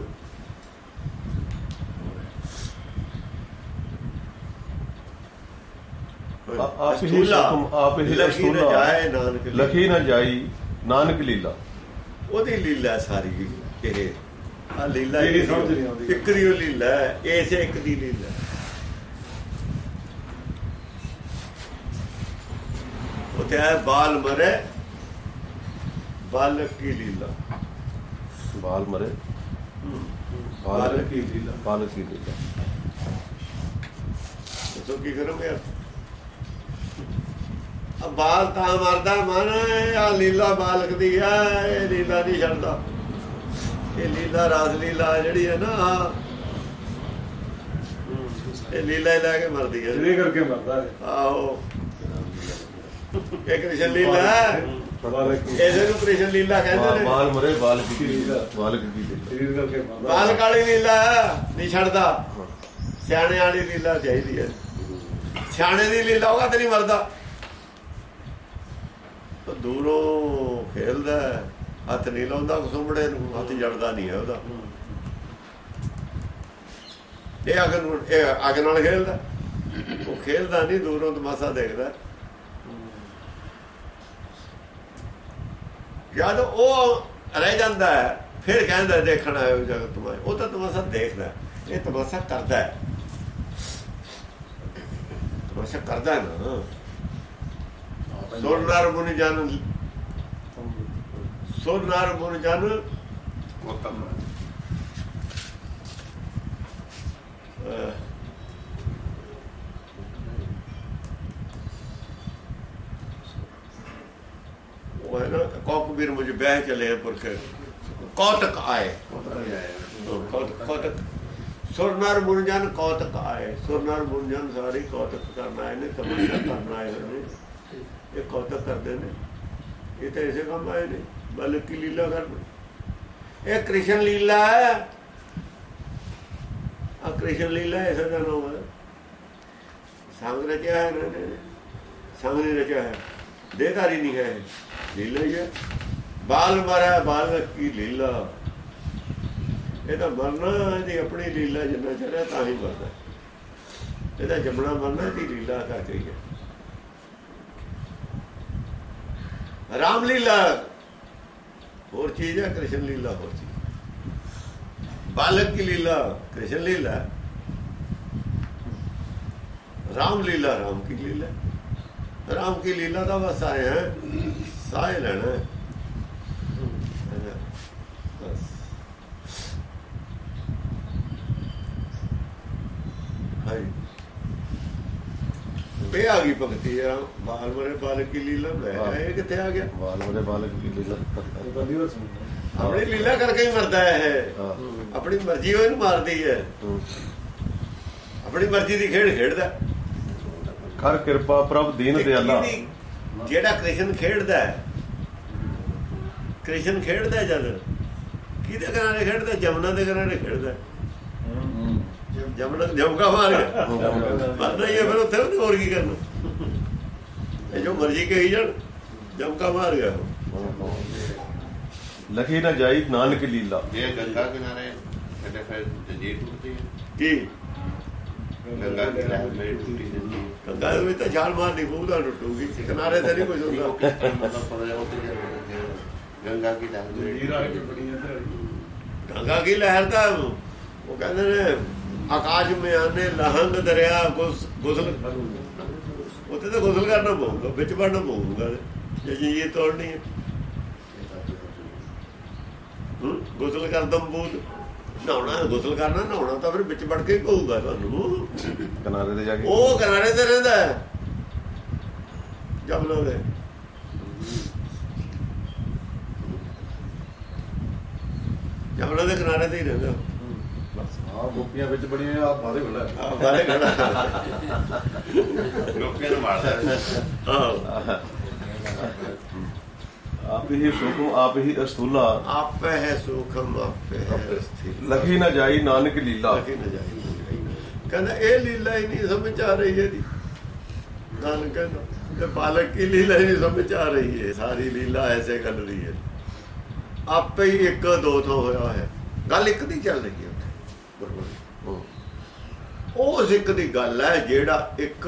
ਆਪ ਹੀ ਸੁਖਮ ਆਪ ਹੀ ਨ ਜਾਏ ਨਾਨਕ। ਲਖੀ ਨਾ ਜਾਈ ਨਾਨਕ ਲੀਲਾ ਉਹਦੀ ਲੀਲਾ ਸਾਰੀ ਇਹ ਆ ਲੀਲਾ ਇਹ ਇੱਕ ਸਮਝ ਨਹੀਂ ਆਉਂਦੀ। ਇੱਕ ਦੀ ਲੀਲਾ ਹੈ, ਇਸੇ ਇੱਕ ਦੀ ਲੀਲਾ। ਉਹ ਤੇ ਬਾਲ ਮਰੇ ਬਾਲਕ ਕੀ ਲੀਲਾ ਬਾਲ ਮਰੇ। ਬਾਲਕ ਕੀ ਲੀਲਾ। ਬਾਲਕ ਕੀ ਲੀਲਾ। ਦੱਸੋ ਕੀ ਕਰੋਗੇ ਆ ਬਾਲ ਤਾਂ ਮਰਦਾ ਮਨ ਆ ਲੀਲਾ ਬਾਲਕ ਦੀ ਆ ਇਹ ਲੀਲਾ ਨਹੀਂ ਛੱਡਦਾ। ਇਹ ਲੀਲਾ ਰਾਸ ਲੀਲਾ ਜਿਹੜੀ ਹੈ ਨਾ ਇਹ ਲੀਲਾ ਹੀ ਲੈ ਕੇ ਮਰਦੀ ਹੈ। ਜਿਹੜੇ ਕਰਕੇ ਮਰਦਾ ਹੈ ਆਹੋ। ਇਹ ਕ੍ਰਿਸ਼ਨ ਲੀਲਾ ਇਹਦੇ ਨੂੰ ਕ੍ਰਿਸ਼ਨ ਲੀਲਾ ਕਹਿੰਦੇ ਨੇ। ਬਾਲ ਮਰੇ ਬਾਲਕ ਕੀ ਲੀਲਾ। ਬਾਲਕ ਲੀਲਾ। ਬਾਲਕ ਵਾਲੀ ਨਹੀਂ ਛੱਡਦਾ। ਸਿਆਣੇ ਵਾਲੀ ਲੀਲਾ ਚਾਹੀਦੀ ਹੈ। ਸਿਆਣੇ ਦੀ ਲੀਲਾ ਹੋਗਾ ਤੇ ਨਹੀਂ ਮਰਦਾ ਦੂਰੋਂ ਖੇਲਦਾ ਹੱਥ ਨਹੀਂ ਲਾਉਂਦਾ ਕੁਸੁੰਬੜੇ ਨੂੰ ਹੱਥ ਜੜਦਾ ਨਹੀਂ ਹੈ ਉਹਦਾ। ਇਹ ਅਗਨ ਇਹ ਅਗ ਨਾਲ ਖੇਲਦਾ। ਉਹ ਖੇਲਦਾ ਨਹੀਂ ਦੂਰੋਂ ਤਮਾਸ਼ਾ ਦੇਖਦਾ। ਜਦ ਉਹ ਰਹਿ ਜਾਂਦਾ ਹੈ ਫਿਰ ਕਹਿੰਦਾ ਦੇਖਣਾ ਹੈ ਉਹ ਜਗਤ ਤੁਮਾਰੇ ਉਹ ਤਾਂ ਤਮਾਸ਼ਾ ਦੇਖਦਾ ਇਹ ਤਮਾਸ਼ਾ ਕਰਦਾ ਹੈ। ਤਮਾਸ਼ਾ ਕਰਦਾ ਨਾ। ਸੁਰ ਨਰ ਮੁਨ ਜਨ। ਸੁਰ ਨਰ ਮੁਨ ਜਨ। ਅਹ, ਉਹ ਹੈ ਨਾ ਕੌਕ ਵੀਰ ਮੁਝ ਬਹਿ ਚਲੇ ਪੁਰਖ ਕੌਤਕ ਆਏ ਕੌਤਕ ਕੌਤਕ ਸੁਰ ਨਰ ਮੁਨ ਜਨ ਕੌਤਕ ਆਏ ਸੁਰ ਨਰ ਮੁਨ ਜਨ ਸਾਰੇ ਕੌਤਕ ਕਰਨ ਆਏ ਨੇ ਤਮੰਨਾ ਕਰਨ ਆਏ ਹੋਏ ਨੇ ਇਹ ਕੌਤਕ ਕਰਦੇ ਨੇ ਇਹ ਤਾਂ ਇਸੇ ਕੰਮ ਆਏ ਨੇ ਬਲਕਿ ਲੀਲਾ ਕਰਨ ਇਹ ਕ੍ਰਿਸ਼ਨ ਲੀਲਾ ਹੈ ਆ ਕ੍ਰਿਸ਼ਨ ਲੀਲਾ ਹੈ ਸਦਾ ਨਾਮ ਹੈ ਸੰਗ ਰਚਿਆ ਹੈ ਇਹਨਾਂ ਨੇ ਸੰਗ ਨੇ ਰਚਿਆ ਹੈ ਨਹੀਂ ਹੈ ਲੀਲਾ ਹੀ ਹੈ। ਬਾਲ ਮਰਿਆ ਬਾਲਕ ਕੀ ਲੀਲਾ। ਇਹ ਤਾਂ ਮਰਨਾ ਇਹਦੀ ਆਪਣੀ ਲੀਲਾ ਜਿੰਨਾ ਚੜਿਆ ਤਾਂ ਹੀ ਮਰਦਾ ਇਹਦਾ ਜੰਮਣਾ ਮਰਨਾ ਇਹਦੀ ਲੀਲਾ ਕਰਕੇ ਹੀ ਹੈ। ਰਾਮ ਲੀਲਾ ਹੋਰ ਚੀਜ਼ ਹੈ ਕ੍ਰਿਸ਼ਨ ਲੀਲਾ ਹੋਰ ਚੀਜ਼। ਬਾਲਕ ਕੀ ਲੀਲਾ? ਕ੍ਰਿਸ਼ਨ ਲੀਲਾ ਰਾਮ ਲੀਲਾ ਰਾਮ ਕੀ ਲੀਲਾ? ਰਾਮ ਕੀ ਲੀਲਾ ਦਾ ਬਸ ਆਏ ਹੈ ਸਾਏ ਲੈਣਾ ਹੈ। ਬਸ। ਹਾਈ ਇਹ ਆ ਗਈ ਭਗਤੀ ਆ। ਬਾਲ ਮਰੇ ਬਾਲਕ ਕੀ ਲੀਲਾ ਮੈਂ ਇਹ ਕਿੱਥੇ ਆ ਗਿਆ? ਬਾਲ ਮੇਰੇ ਬਾਲਕ ਕੀ ਲੀਲਾ। ਆਪਣੀ ਲੀਲਾ ਕਰਕੇ ਹੀ ਮਰਦਾ ਹੈ ਆਪਣੀ ਮਰਜ਼ੀ ਉਹ ਇਹਨੂੰ ਮਾਰਦੀ ਹੂੰ। ਆਪਣੀ ਮਰਜ਼ੀ ਦੀ ਖੇਡ ਖੇਡਦਾ। ਹਰ ਕਿਰਪਾ ਪ੍ਰਭ ਦੀਨ ਦਿਆਲਾ। ਜਿਹੜਾ ਕ੍ਰਿਸ਼ਨ ਖੇਡਦਾ ਹੈ ਕ੍ਰਿਸ਼ਨ ਖੇਡਦਾ ਜਦ? ਕਿਹਦੇ ਕਿਨਾਰੇ ਖੇਡਦਾ? ਜਮਨਾ ਦੇ ਕਿਨਾਰੇ ਖੇਡਦਾ ਜਮਨਾ ਜਮਕਾ ਮਾਰ ਗਿਆ। ਪਤਾ ਹੀ ਹੈ ਫਿਰ ਉੱਥੇ ਉਹਨੇ ਹੋਰ ਕੀ ਕਰਨਾ? ਇਹ ਜੋ ਮਰਜ਼ੀ ਕਹੀ ਜਾਣ ਜਮਕਾ ਮਾਰ ਗਿਆ ਲਖੀ ਨਾ ਜਾਈ ਨਾਨਕ ਲੀਲਾ। ਇਹ ਗੰਗਾ ਕਿਨਾਰੇ ਸਾਡੇ ਫਿਰ ਜਜੀਰ ਟੁੱਟਦੀ ਹੈ। ਕੀ? ਗੰਗਾ ਕਿਨਾਰੇ ਮੇਰੀ ਟੁੱਟੀ ਜਾਂਦੀ ਗੰਗਾ ਦੇ ਤਾਂ ਛਾਲ ਮਾਰਨੀ ਖੂਹ ਦਾ ਟੁੱਟੂਗੀ ਕਿਨਾਰੇ ਤੇ ਨਹੀਂ ਕੁਝ ਹੁੰਦਾ। ਗੰਗਾ ਕੀ ਲਹਿਰ ਦਾ ਉਹ ਕਹਿੰਦੇ ਨੇ ਆਕਾਸ਼ ਮੇ ਆਨੇ ਲਹੰਗ ਦਰਿਆ ਗੁਸਲ। ਉੱਥੇ ਤਾਂ ਗੁਸਲ ਕਰਨਾ ਪਊਗਾ ਵਿੱਚ ਵੜਨਾ ਪਊਗਾ। ਜੇ ਜੀ ਇਹ ਤੋੜਨੀ ਹੈ। ਗੁਸਲ ਕਰਦਮ ਬੂਦ ਨਹਾਉਣਾ ਗੁਸਲ ਕਰਨਾ ਨਹਾਉਣਾ ਤਾਂ ਫਿਰ ਵਿੱਚ ਵੜ ਕੇ ਕਹੂਗਾ ਤੁਹਾਨੂੰ। ਕਿਨਾਰੇ ਤੇ ਜਾ ਕੇ? ਉਹ ਕਿਨਾਰੇ ਤੇ ਰਹਿੰਦਾ ਹੈ। ਜਬ ਲੋਗੇ ਜਮਲਾ ਦੇ ਕਿਨਾਰੇ ਤੇ ਹੀ ਰਹਿੰਦਾ। ਬਸ ਆ ਗੋਪੀਆਂ ਵਿੱਚ ਬੜੀਆਂ ਆ ਬਾਰੇ ਖੜਾ ਆ ਬਾਰੇ ਖੜਾ ਗੋਪੀਆਂ ਨੂੰ ਮਾਰਦਾ ਆਹ। ਆਪ ਹੀ ਸੁਖਮ ਆਪ ਹੀ ਅਸਤੂਲਾ ਆਪੇ ਹੈ ਸੁਖਮ ਆਪੇ ਹੈ ਲਖੀ ਨਾ ਜਾਈ ਨਾਨਕ ਲੀਲਾ। ਲਖੀ ਨਾ ਜਾਈ ਕਹਿੰਦਾ ਇਹ ਲੀਲਾ ਹੀ ਨਹੀਂ ਸਮਝ ਆ ਰਹੀ ਇਹਦੀ। ਨਾਲ ਕਹਿੰਦਾ ਤੇ ਬਾਲਕ ਕੀ ਲੀਲਾ ਹੀ ਨਹੀਂ ਸਮਝ ਆ ਰਹੀ ਹੈ ਸਾਰੀ ਲੀਲਾ ਐਸੇ ਗੱਲ ਰਹੀ ਹੈ। ਆਪੇ ਹੀ ਇੱਕ ਦੋ ਤੋਂ ਹੋਇਆ ਹੈ। ਗੱਲ ਇੱਕ ਦੀ ਚੱਲ ਰਹੀ ਹੈ ਉੱਥੇ। ਉਹ ਇੱਕ ਦੀ ਗੱਲ ਹੈ ਜਿਹੜਾ ਇੱਕ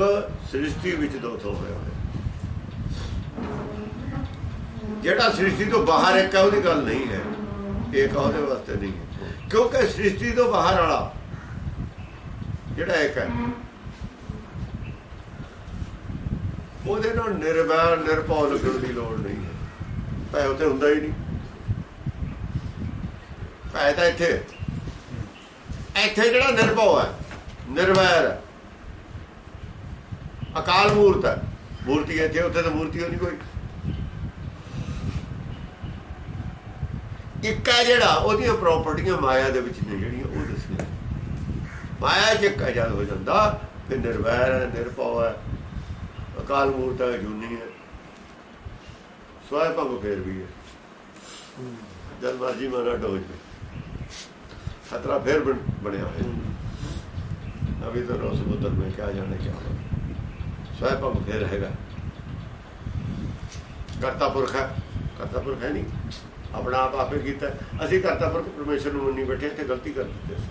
ਸ੍ਰਿਸ਼ਟੀ ਵਿੱਚ ਦੋ ਤੋਂ ਹੋਇਆ ਹੈ। ਜਿਹੜਾ ਸ੍ਰਿਸ਼ਟੀ ਤੋਂ ਬਾਹਰ ਇੱਕ ਹੈ, ਉਹਦੀ ਗੱਲ ਨਹੀਂ ਹੈ। ਇੱਕ ਉਹਦੇ ਵਾਸਤੇ ਨਹੀਂ ਹੈ? ਕਿਉਂਕਿ ਸ੍ਰਿਸ਼ਟੀ ਤੋਂ ਬਾਹਰ ਵਾਲਾ ਜਿਹੜਾ ਇੱਕ ਹੈ, ਉਹਦੇ ਨਾਲ ਨਿਰਵੈਰ ਨਿਰਭਉ ਲੱਗਣ ਦੀ ਲੋੜ ਨਹੀਂ ਹੈ। ਭੈ ਉੱਥੇ ਹੁੰਦਾ ਹੀ ਨਹੀਂ। ਭੈ ਤਾਂ ਇੱਥੇ। ਇੱਥੇ ਜਿਹੜਾ ਨਿਰਭਉ ਹੈ, ਨਿਰਵੈਰ ਅਕਾਲ ਮੂਰਤ ਹੈ। ਮੂਰਤੀ ਇੱਥੇ, ਉੱਥੇ ਤਾਂ ਮੂਰਤੀ ਨਹੀਂ ਕੋਈ। ਇੱਕ ਹੈ ਜਿਹੜਾ, ਉਹਦੀਆਂ ਪ੍ਰਾਪਰਟੀਆਂ ਮਾਇਆ ਦੇ ਵਿੱਚ ਨੇ ਜਿਹੜੀਆਂ, ਉਹ ਦੱਸੀਆਂ ਮਾਇਆ ਜੇ ਕਾਜਲ ਹੋ ਜਾਂਦਾ, ਤੇ ਨਿਰਵੈਰ ਹੈ, ਨਿਰਭਉ ਹੈ। ਅਕਾਲ ਮੂਰਤ ਹੈ ਜੁਨੀ ਹੈ। ਸਵਾਇ ਭਗੋ ਫੇਰ ਵੀ ਹੈ। ਜਦ ਮਰਜ਼ੀ ਮਾਰਾ ਡੋਜ ਖਤਰਾ ਫੇਰ ਬਣਿਆ ਹੋਇਆ। ਅਭੀ ਤਾਂ ਰੋਸ ਬੁੱਧਰ ਮੈਂ ਕਿਆ ਜਾਣੇ ਕਿਆ ਸਵਾਇ ਭਗੋ ਫੇਰ ਰਹੇਗਾ ਕਰਤਾ ਪੁਰਖ ਹੈ ਕਰਤਾ ਪੁਰਖ ਹੈ ਨਹੀਂ। ਆਪਣਾ ਆਪ ਆਪੇ ਕੀਤਾ। ਅਸੀਂ ਕਰਤਾ ਪੁਰਖ ਪਰਮੇਸ਼ਰ ਨੂੰ ਮੰਨੀ ਬੈਠੇ ਤੇ ਗਲਤੀ ਕਰ ਦਿੱਤੇ ਸੀ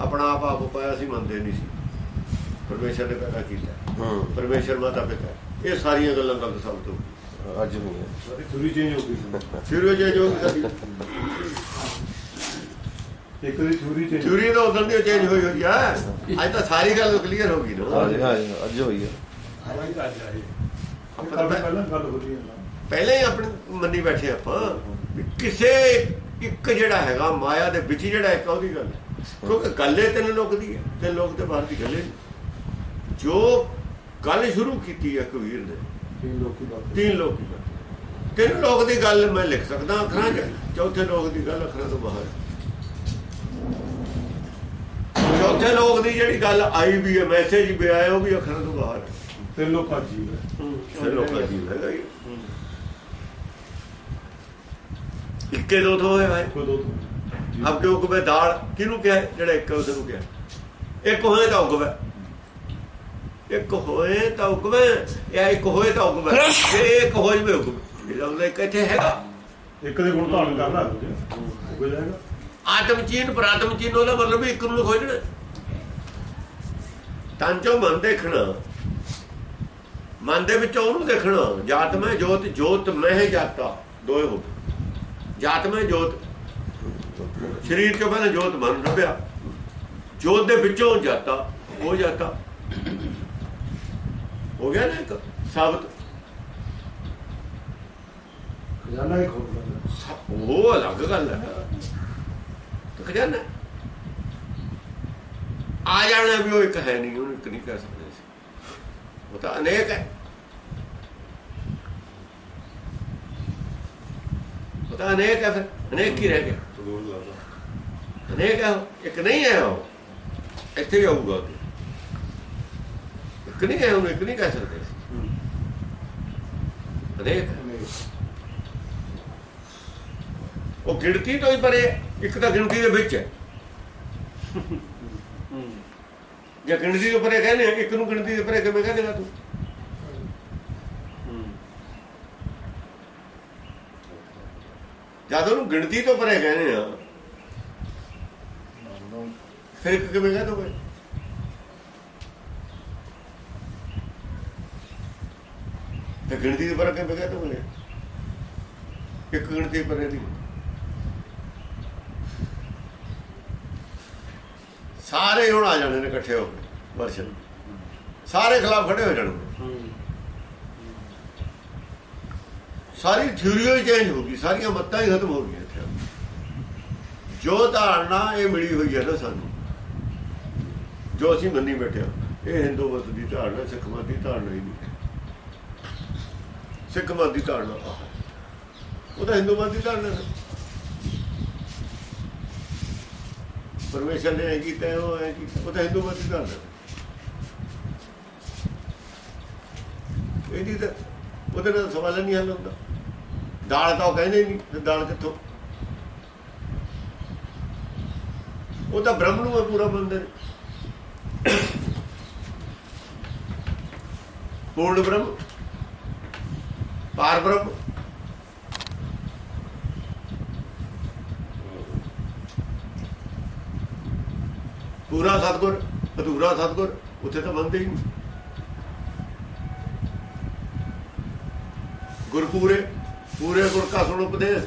ਆਪਣਾ ਆਪ ਆਪ ਪਾਇਆ ਸੀ ਮੰਨਦੇ ਨਹੀਂ ਸੀ। ਪਰਮੇਸ਼ਰ ਨੇ ਪੈਦਾ ਕੀਤਾ। ਹੂੰ। ਪਰਮੇਸ਼ਰ ਮਾਤਾ ਪਿਤਾ। ਇਹ ਸਾਰੀਆਂ ਗੱਲਾਂ ਗਲਤ ਹੋ ਗਈਆਂ ਅੱਜ ਹੈ। ਸਾਡੀ ਥੋੜੀ ਚੇਂਜ ਹੋ ਗਈ ਫਿਰ ਉਹ ਜੇ ਜੋ ਸਾਡੀ। ਇੱਕ ਦੀ ਥੋੜੀ ਚੇਂਜ ਥਿਊਰੀ ਤਾਂ ਉਦੋਂ ਦੀ ਚੇਂਜ ਹੋਈ ਹੋਈ ਆ। ਅੱਜ ਤਾਂ ਸਾਰੀ ਗੱਲ ਕਲੀਅਰ ਹੋ ਗਈ ਨਾ। ਅੱਜ ਹਾਂ ਅੱਜ ਹੋਈ ਹੈ ਅੱਜ ਤਾਂ ਪਹਿ- ਪਹਿਲਾਂ ਗੱਲ ਹੋ ਰਹੀ ਹੈ ਪਹਿਲਾਂ ਹੀ ਆਪਣੀ ਮੰਨੀ ਬੈਠੇ ਆਪਾਂ ਕਿਸੇ ਇੱਕ ਜਿਹੜਾ ਹੈਗਾ ਮਾਇਆ ਦੇ ਵਿੱਚ ਜਿਹੜਾ ਇੱਕ ਉਹਦੀ ਗੱਲ। ਕਿਉਂਕਿ ਗੱਲੇ ਤਿੰਨ ਲੋਕ ਦੀ ਹੈ ਤੇ ਲੋਕ ਤੇ ਬਾਹਰ ਦੀ ਗੱਲੇ ਜੋ ਗੱਲ ਸ਼ੁਰੂ ਕੀਤੀ ਹੈ ਕਬੀਰ ਨੇ ਤਿੰਨ ਲੋਕੀ ਬਾਤ ਤਿੰਨ ਲੋਕ ਦੀ ਗੱਲ ਤਿੰਨ ਲੋਕ ਦੀ ਗੱਲ ਮੈਂ ਲਿਖ ਸਕਦਾ ਅੱਖਰਾਂ 'ਚ ਚੌਥੇ ਲੋਕ ਦੀ ਗੱਲ ਅੱਖਰਾਂ ਤੋਂ ਬਾਹਰ। ਚੌਥੇ ਲੋਕ ਦੀ ਜਿਹੜੀ ਗੱਲ ਆਈ ਵੀ ਹੈ ਮੈਸੇਜ ਵੀ ਆਇਆ ਉਹ ਵੀ ਅੱਖਰਾਂ ਤੋਂ ਬਾਹਰ ਤਿੰਨ ਲੋਕਾਂ ਦੀ ਹੈ ਤਿੰਨ ਲੋਕਾਂ ਦੀ ਹੈਗਾ ਹੀ। ਇੱਕੇ ਦੋ ਤੋਂ ਹੋਇਆ ਹੈ ਕੋਈ ਦੋ ਤੋਂ ਅਬ ਕਿਉਂ ਕਬੇ ਦਾਲ ਕਿਹਨੂੰ ਕਿਹਾ? ਹੈ? ਜਿਹੜਾ ਇੱਕ ਹੈ ਉਸ ਨੂੰ ਕਿਹਾ। ਇੱਕ ਹੋਏ ਤਾਂ ਉਗਵੇ ਇੱਕ ਹੋਏ ਤਾਂ ਉਗਵੇ ਜਾਂ ਇੱਕ ਹੋਏ ਤਾਂ ਉਗਵੇ ਜੇ ਇੱਕ ਹੋਏ ਵੀ ਇਹਦਾ ਮਤਲਬ ਇੱਕ ਇੱਥੇ ਹੈਗਾ। ਇੱਕ ਦੇ ਗੁਣ ਧਾਰਨ ਕਰਨਾ ਦੂਜੇ। ਹੋ ਜਾਏਗਾ। ਆਤਮ ਚੀਨ ਪ੍ਰਾਤਮ ਚੀਨ ਉਹਦਾ ਮਤਲਬ ਇੱਕ ਨੂੰ ਖੋਜਣਾ ਤਨ ਚੋਂ ਮਨ ਦੇਖਣਾ। ਮਨ ਦੇ ਵਿੱਚੋਂ ਉਹਨੂੰ ਦੇਖਣਾ। ਜਾਤ ਮੈਂ ਜੋਤ ਜੋਤ ਮੈਂ ਜਾਤਾ। ਦੋਏ ਹੋ ਗਏ। ਜਾਤ। ਸਰੀਰ ਤੋਂ ਪਹਿਲਾਂ ਜੋਤ ਮਨ ਲੱਭਿਆ। ਜੋਤ ਦੇ ਵਿੱਚੋਂ ਜਾਤਾ ਉਹ ਜਾਤਾ। ਹੋ ਗਿਆ ਨਾ ਇੱਕ ਸਾਬਤ? ਖਜ਼ਾਨਾ ਹੀ ਖੋਲ ਉਹ ਅਲੱਗ ਗੱਲ ਹੈ। ਤਾਂ ਖਜ਼ਾਨਾ ਆ ਜਾਣਾ ਵੀ ਉਹ ਇੱਕ ਹੈ ਨਹੀਂ ਉਹਨੂੰ ਇੱਕ ਨਹੀਂ ਕਹਿ ਸਕਦੇ ਸੀ ਉਹ ਤਾਂ ਅਨੇਕ ਹੈ। ਤਾਂ ਅਨੇਕ ਹੈ ਫਿਰ ਅਨੇਕ ਹੀ ਰਹਿ ਗਿਆ ਅਨੇਕ ਹੈ ਉਹ, ਇੱਕ ਨਹੀਂ ਹੈ ਉਹ ਇੱਥੇ ਹੀ ਆਊਗਾ ਉਹ। ਇੱਕ ਨਹੀਂ ਹੈ ਉਹਨੂੰ ਇੱਕ ਨਹੀਂ ਕਹਿ ਸਕਦੇ ਅਨੇਕ। ਉਹ ਗਿਣਤੀ ਤੋਂ ਹੀ ਪਰੇ। ਇੱਕ ਤਾਂ ਗਿਣਤੀ ਦੇ ਵਿੱਚ ਹੈ ਜੇ ਗਿਣਤੀ ਦੇ ਪਰੇ ਕਹਿੰਦੇ ਆ, ਇੱਕ ਨੂੰ ਗਿਣਤੀ ਦੇ ਪਰੇ ਕਿਵੇਂ ਕਹਿ ਦੇਗਾ ਤੂੰ ਜਦ ਉਹਨੂੰ ਗਿਣਤੀ ਤੋਂ ਪਰੇ ਕਹਿੰਦੇ ਆ, ਫਿਰ ਇੱਕ ਕਿਵੇਂ ਕਹਿ ਦੋਗੇ? ਤੇ ਗਿਣਤੀ ਦੇ ਪਰੇ ਕਿਵੇਂ ਕਹਿ ਦੋਗੇ? ਇੱਕ ਗਿਣਤੀ ਪਰੇ ਦੀ। ਸਾਰੇ ਹੁਣ ਆ ਜਾਣੇ ਨੇ ਇਕੱਠੇ ਹੋ ਕੇ ਵਰਸ਼ਨ ਸਾਰੇ ਖਿਲਾਫ ਖੜੇ ਹੋ ਜਾਣਗੇ। ਸਾਰੀ ਥਿਊਰੀ ਹੀ ਚੇਂਜ ਹੋ ਗਈ, ਸਾਰੀਆਂ ਮੱਤਾਂ ਹੀ ਖਤਮ ਹੋ ਗਈਆਂ ਇੱਥੇ। ਜੋ ਧਾਰਨਾ ਇਹ ਮਿਲੀ ਹੋਈ ਹੈ ਨਾ ਸਾਨੂੰ, ਜੋ ਅਸੀਂ ਮੰਨੀ ਬੈਠਿਆ ਇਹ ਹਿੰਦੂ ਮਤ ਦੀ ਧਾਰਨਾ, ਸਿੱਖ ਮਤ ਦੀ ਧਾਰਨਾ ਹੀ ਨਹੀਂ। ਸਿੱਖ ਮਤ ਦੀ ਧਾਰਨਾ ਆਹ ਉਹ ਤਾਂ ਹਿੰਦੂ ਮਤ ਦੀ ਧਾਰਨਾ ਹੈ। ਪਰਮੇਸ਼ਰ ਨੇ ਇਹ ਕੀਤਾ, ਉਹ ਹੈ ਕਿ ਉਹ ਤਾਂ ਹਿੰਦੂ ਮਤ ਦੀ ਧਾਰਨਾ ਇਹਦੀ ਤਾਂ ਉਹਦੇ ਨਾਲ ਸਵਾਲ ਨਹੀਂ ਹੱਲ ਹੁੰਦਾ। ਦਾਲ ਤਾਂ ਉਹ ਕਹਿੰਦੇ ਹੀ ਨਹੀਂ ਤੇ ਦਾਲ ਕਿੱਥੋਂ? ਉਹ ਤਾਂ ਬ੍ਰਹਮ ਨੂੰ ਹੈ ਪੂਰਾ ਮੰਨਦੇ ਨੇ। ਪੂਰਨ ਬ੍ਰਹਮ, ਪਾਰ ਬ੍ਰਹਮ। ਪੂਰਾ ਸਤਗੁਰ, ਅਧੂਰਾ ਸਤਗੁਰ, ਉੱਥੇ ਤਾਂ ਬੰਦੇ ਹੀ ਨਹੀਂ। ਗੁਰਪੂਰੇ ਪੂਰੇ ਗੁਰ ਕਾ ਸੁਣ ਉਪਦੇਸ਼।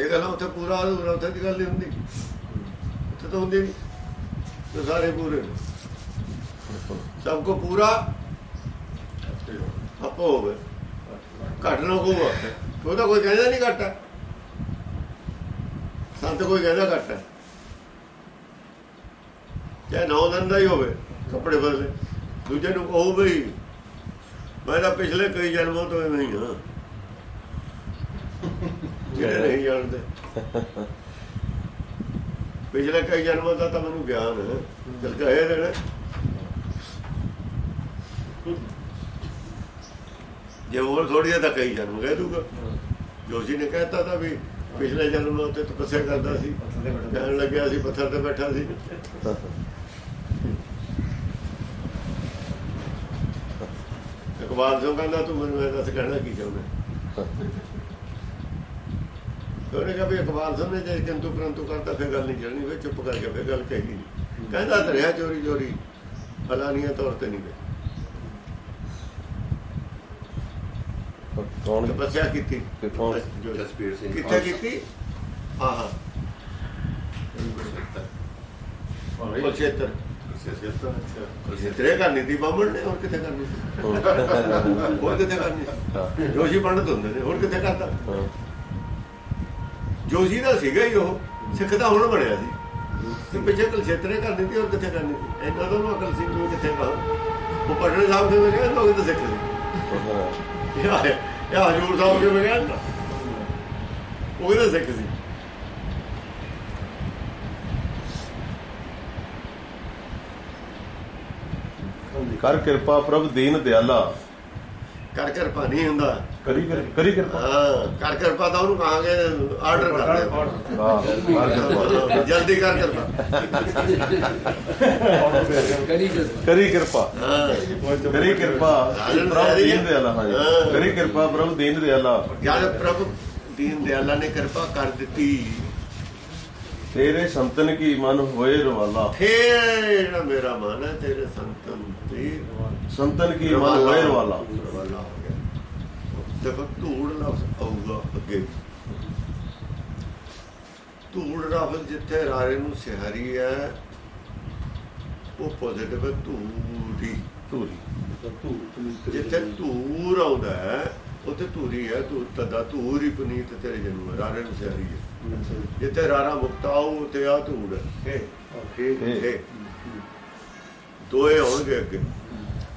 ਇਹ ਗੱਲ ਉੱਥੇ ਪੂਰਾ ਅਧੂਰਾ ਉੱਥੇ ਦੀ ਗੱਲ ਨਹੀਂ ਹੁੰਦੀ। ਉੱਥੇ ਤਾਂ ਹੁੰਦੀ ਨਹੀਂ। ਤੇ ਸਾਰੇ ਪੂਰੇ ਸਭ ਕੋ ਪੂਰਾ? ਆਪੋ ਹੋਵੇ। ਘੱਟ ਨਾ ਕੋ ਉਹਦਾ ਕੋਈ ਕਹਿੰਦਾ ਨਹੀਂ ਘੱਟ। ਸੰਤ ਕੋਈ ਕਹਿੰਦਾ ਘੱਟ ਹੈ। ਚਾਹੇ ਨੌ ਦਿਨ ਦਾ ਹੀ ਹੋਵੇ, ਕੱਪੜੇ ਬਦਲੇ। ਦੂਜੇ ਨੂੰ ਕਹੋ ਬਈ ਮੈਂ ਤਾਂ ਪਿਛਲੇ ਕਈ ਜਨਮਾਂ ਤੋਂ ਐਵੇਂ ਹੀ ਹਾਂ। ਜਿਹੜੇ ਨਹੀਂ ਜਾਣਦੇ। ਪਿਛਲੇ ਕਈ ਜਨਮਾਂ ਦਾ ਤਾਂ ਮੈਨੂੰ ਗਿਆਨ ਹੈ। ਚਲ ਕਹੇ ਦੇਣਾ ਜੇ ਹੋਰ ਥੋੜੀ ਤਾਂ ਕਈ ਜਨਮ ਕਹਿ ਦੂਗਾ। ਜੋਸ਼ੀ ਨੇ ਕਹਿਤਾ ਤਾਂ ਵੀ ਪਿਛਲੇ ਜਨਮ ਉੱਤੇ ਤਪੱਸਿਆ ਕਰਦਾ ਸੀ। ਕਹਿਣ ਲੱਗਿਆ ਸੀ, ਪੱਥਰ ਤੇ ਬੈਠਾ ਸੀ। ਇਕਬਾਲ ਜੋ ਕਹਿੰਦਾ ਤੂੰ ਮੈਨੂੰ ਇਹ ਦੱਸ ਕਹਿਣਾ ਕੀ ਚਾਹੁੰਦਾ? ਉਹਨੇ ਕਹੇ ਇਕਬਾਲ ਸਿੰਘ ਨੇ ਜੇ ਕਿੰਤੂ ਪਰੰਤੂ ਕਰਤਾ ਫੇ ਗੱਲ ਨਹੀਂ ਜਲਣੀ ਵੇ ਚੁੱਪ ਕਰਕੇ ਫੇ ਗੱਲ ਕਹੀ ਨਹੀਂ ਕਹਿੰਦਾ ਧਰਿਆ ਚੋਰੀ ਚੋਰੀ ਫਲਾਨੀਆਂ ਤੌਰ ਤੇ ਨਹੀਂ ਗਏ। ਕੌਣ ਤਪੱਸਿਆ ਕੀਤੀ? ਜਸਪੀਰ ਸਿੰਘ ਕਿੱਥੇ ਕੀਤੀ? ਹਾਂ ਹਾਂ 75 75 ਜੋਸ਼ੀ ਪੰਡਤ ਹੁੰਦੇ ਨੇ ਹੋਰ ਕਿੱਥੇ ਕਰਦਾ ਜੋਸ਼ੀ ਦਾ ਸੀਗਾ ਹੀ ਉਹ ਸਿੱਖ ਦਾ ਹੁਣ ਬਣਿਆ ਸੀ ਤੇ ਪਿੱਛੇ ਕਲ ਛੇਤਰੇ ਕਰਨੀ ਸੀ ਹੋਰ ਕਿੱਥੇ ਕਰਨੀ ਸੀ ਇੰਨਾ ਤਾਂ ਅਕਲ ਸੀ ਨੂੰ ਕਿੱਥੇ ਕਰ ਉਹ ਪੜਨੇ ਸਾਹਿਬ ਦੇ ਵਿੱਚ ਲੋਕ ਤਾਂ ਸਿੱਖ ਸੀ ਯਾਰ ਯਾਰ ਹਜੂਰ ਸਾਹਿਬ ਦੇ ਵਿੱਚ ਉਹ ਕਿਹਦਾ ਸਿੱਖ ਸੀ ਕਰ ਕਿਰਪਾ ਪ੍ਰਭ ਦੀਨ ਦਿਆਲਾ। ਕਰ ਕਿਰਪਾ ਨਹੀਂ ਹੁੰਦਾ। ਕਰੀ ਕਿਰ- ਕਰੀ ਕਿਰਪਾ। ਹਾਂ ਕਰ ਕਿਰਪਾ ਤਾਂ ਉਹਨੂੰ ਕਹਾਂਗੇ ਆਰਡਰ ਕਰ ਦੇ। ਜਲਦੀ ਕਰ ਕਿਰਪਾ। ਕਰੀ ਕਿਰਪਾ। ਹਾਂ। ਕਰੀ ਕਿਰਪਾ। ਪ੍ਰਭ ਦੀਨ ਦਿਆਲਾ ਹਾਂਜੀ। ਹਾਂ। ਕਰੀ ਕਿਰਪਾ ਪ੍ਰਭ ਦੀਨ ਦਿਆਲਾ। ਜਦ ਪ੍ਰਭੂ ਦੀਨ ਦਿਆਲਾ ਨੇ ਕਿਰਪਾ ਕਰ ਦਿੱਤੀ। ਤੇਰੇ ਸੰਤਨ ਕੀ ਮਨ ਹੋਏ ਰਵਾਲਾ। ਫੇਰ ਜਿਹੜਾ ਮੇਰਾ ਮਨ ਹੈ ਤੇਰੇ ਸੰਤਨ। ਦੀ ਸੰਤਨ ਕੀ ਮਨ ਹੋ ਗਿਆ। ਦੇਖੋ ਧੂੜ ਲਫ਼ਜ਼ ਆਊਗਾ ਅੱਗੇ। ਧੂੜ ਲਫ਼ਜ਼ ਜਿੱਥੇ ਰਾਰੇ ਨੂੰ ਸਿਹਾਰੀ ਹੈ ਉਹ ਪੋਜ਼ਿਟਿਵ ਹੈ। ਧੂੜੀ ਧੂਰੀ ਜਿੱਥੇ ਧੂਰ ਆਉਂਦਾ ਹੈ ਉੱਥੇ ਧੂਰੀ ਹੈ। ਧੂਰ ਤਦਾ ਧੂਰ ਹੀ ਪੁਨੀਤ ਤੇਰੇ ਜਨਮ ਰਾਰੇ ਨੂੰ ਸਿਹਾਰੀ ਹੈ। ਜਿੱਥੇ ਰਾਰਾ ਮੁਕਤਾਉ ਉੱਥੇ ਆ ਧੂੜ ਹੈ। ਇਹ ਇਹ। ਦੋਏ ਹੋਣਗੇ ਅੱਗੇ।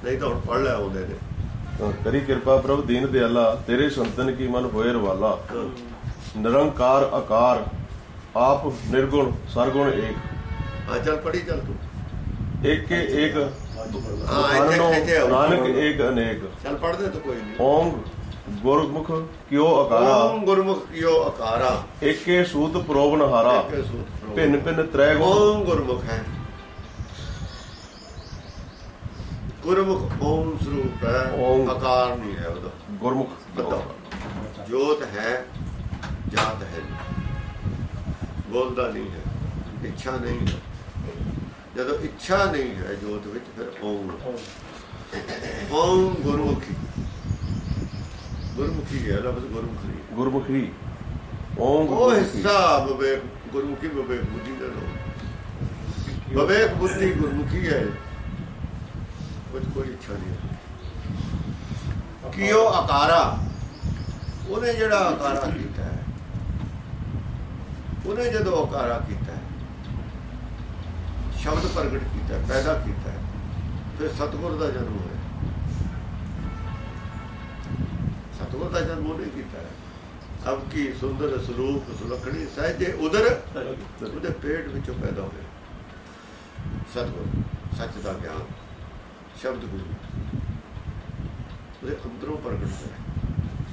ਨਹੀਂ ਤਾਂ ਹੁਣ ਪੜ ਲੈ ਆਉਂਦੇ ਨੇ। ਕਰੀ ਕਿਰਪਾ ਪ੍ਰਭ ਦੀਨ ਦਿਆਲਾ ਤੇਰੇ ਸੰਤਨ ਕੀ ਮਨ ਹੋਏ ਰਵਾਲਾ। ਨਿਰੰਕਾਰ ਆਕਾਰ ਆਪ ਨਿਰਗੁਣ ਸਰਗੁਣ ਏਕ। ਆ ਚੱਲ ਪੜੀ ਚੱਲ ਤੂੰ। ਏਕ ਏਕ। ਨਾਨਕ ਏਕ ਅਨੇਕ। ਚੱਲ ਪੜਦੇ ਤਾਂ ਕੋਈ ਨਹੀਂ ਓਮ ਗੁਰਮੁਖ ਕਿਉ ਅਕਾਰਾ। ਓਮ ਗੁਰਮੁਖ ਕੀਓ ਅਕਾਰਾ। ਏਕੇ ਸੂਤ ਪ੍ਰੋਵਨ ਹਾਰਾ। ਭਿੰਨ ਭਿੰਨ ਤ੍ਰੈ ਗੁਣ। ਓਮ ਗੁਰਮੁਖ ਹੈ। ਗੁਰਮੁਖ ਓਮ ਸਰੂਪ ਹੈ। ਆਕਾਰ ਨਹੀਂ ਹੈ ਉਹਦਾ ਗੁਰਮੁਖ ਬਤਾਓ ਜੋਤ ਹੈ ਜਾਤ ਹੈ ਬੋਲਦਾ ਨਹੀਂ ਹੈ ਇੱਛਾ ਨਹੀਂ ਹੈ ਜਦੋਂ ਇੱਛਾ ਨਹੀਂ ਹੈ ਜੋਤ ਵਿੱਚ ਫਿਰ ਓਮ ਓਮ ਗੁਰਮੁਖੀ ਗੁਰਮੁਖੀ ਹੈ ਲਫ਼ਜ਼ ਗੁਰਮੁਖੀ। ਗੁਰਮੁਖੀ ਓਮ ਉਹ ਹਿੱਸਾ ਬਵੇਕ ਗੁਰਮੁਖੀ ਬਵੇਕ ਬੁੱਧੀ ਦਾ ਨਾਮ ਬਵੇਕ ਬੁੱਧੀ ਗੁਰਮੁਖੀ ਹੈ ਕੁਝ ਕੋਈ ਇੱਛਾ ਨਹੀਂ ਕਿ ਉਹ ਆਕਾਰਾ? ਉਹਨੇ ਜਿਹੜਾ ਆਕਾਰਾ ਕੀਤਾ ਹੈ। ਉਹਨੇ ਜਦੋਂ ਆਕਾਰਾ ਕੀਤਾ ਸ਼ਬਦ ਪ੍ਰਗਟ ਕੀਤਾ ਪੈਦਾ ਕੀਤਾ ਫਿਰ ਸਤਗੁਰ ਦਾ ਜਨਮ ਹੋਇਆ। ਸਤਗੁਰ ਦਾ ਜਨਮ ਉਹਨੇ ਕੀਤਾ ਅਬ ਕੀ ਸੁੰਦਰ ਸਰੂਪ ਸੁਲਖਣੀ ਸਹਜੇ ਉਦਰ। ਉਹਦੇ ਪੇਟ ਵਿੱਚੋਂ ਪੈਦਾ ਹੋਇਆ। ਸਤਗੁਰ ਸੱਚ ਦਾ ਗਿਆਨ। ਸ਼ਬਦ ਗੁਰੂ ਉਹਦੇ ਅੰਦਰੋਂ ਪ੍ਰਗਟ ਹੋਇਆ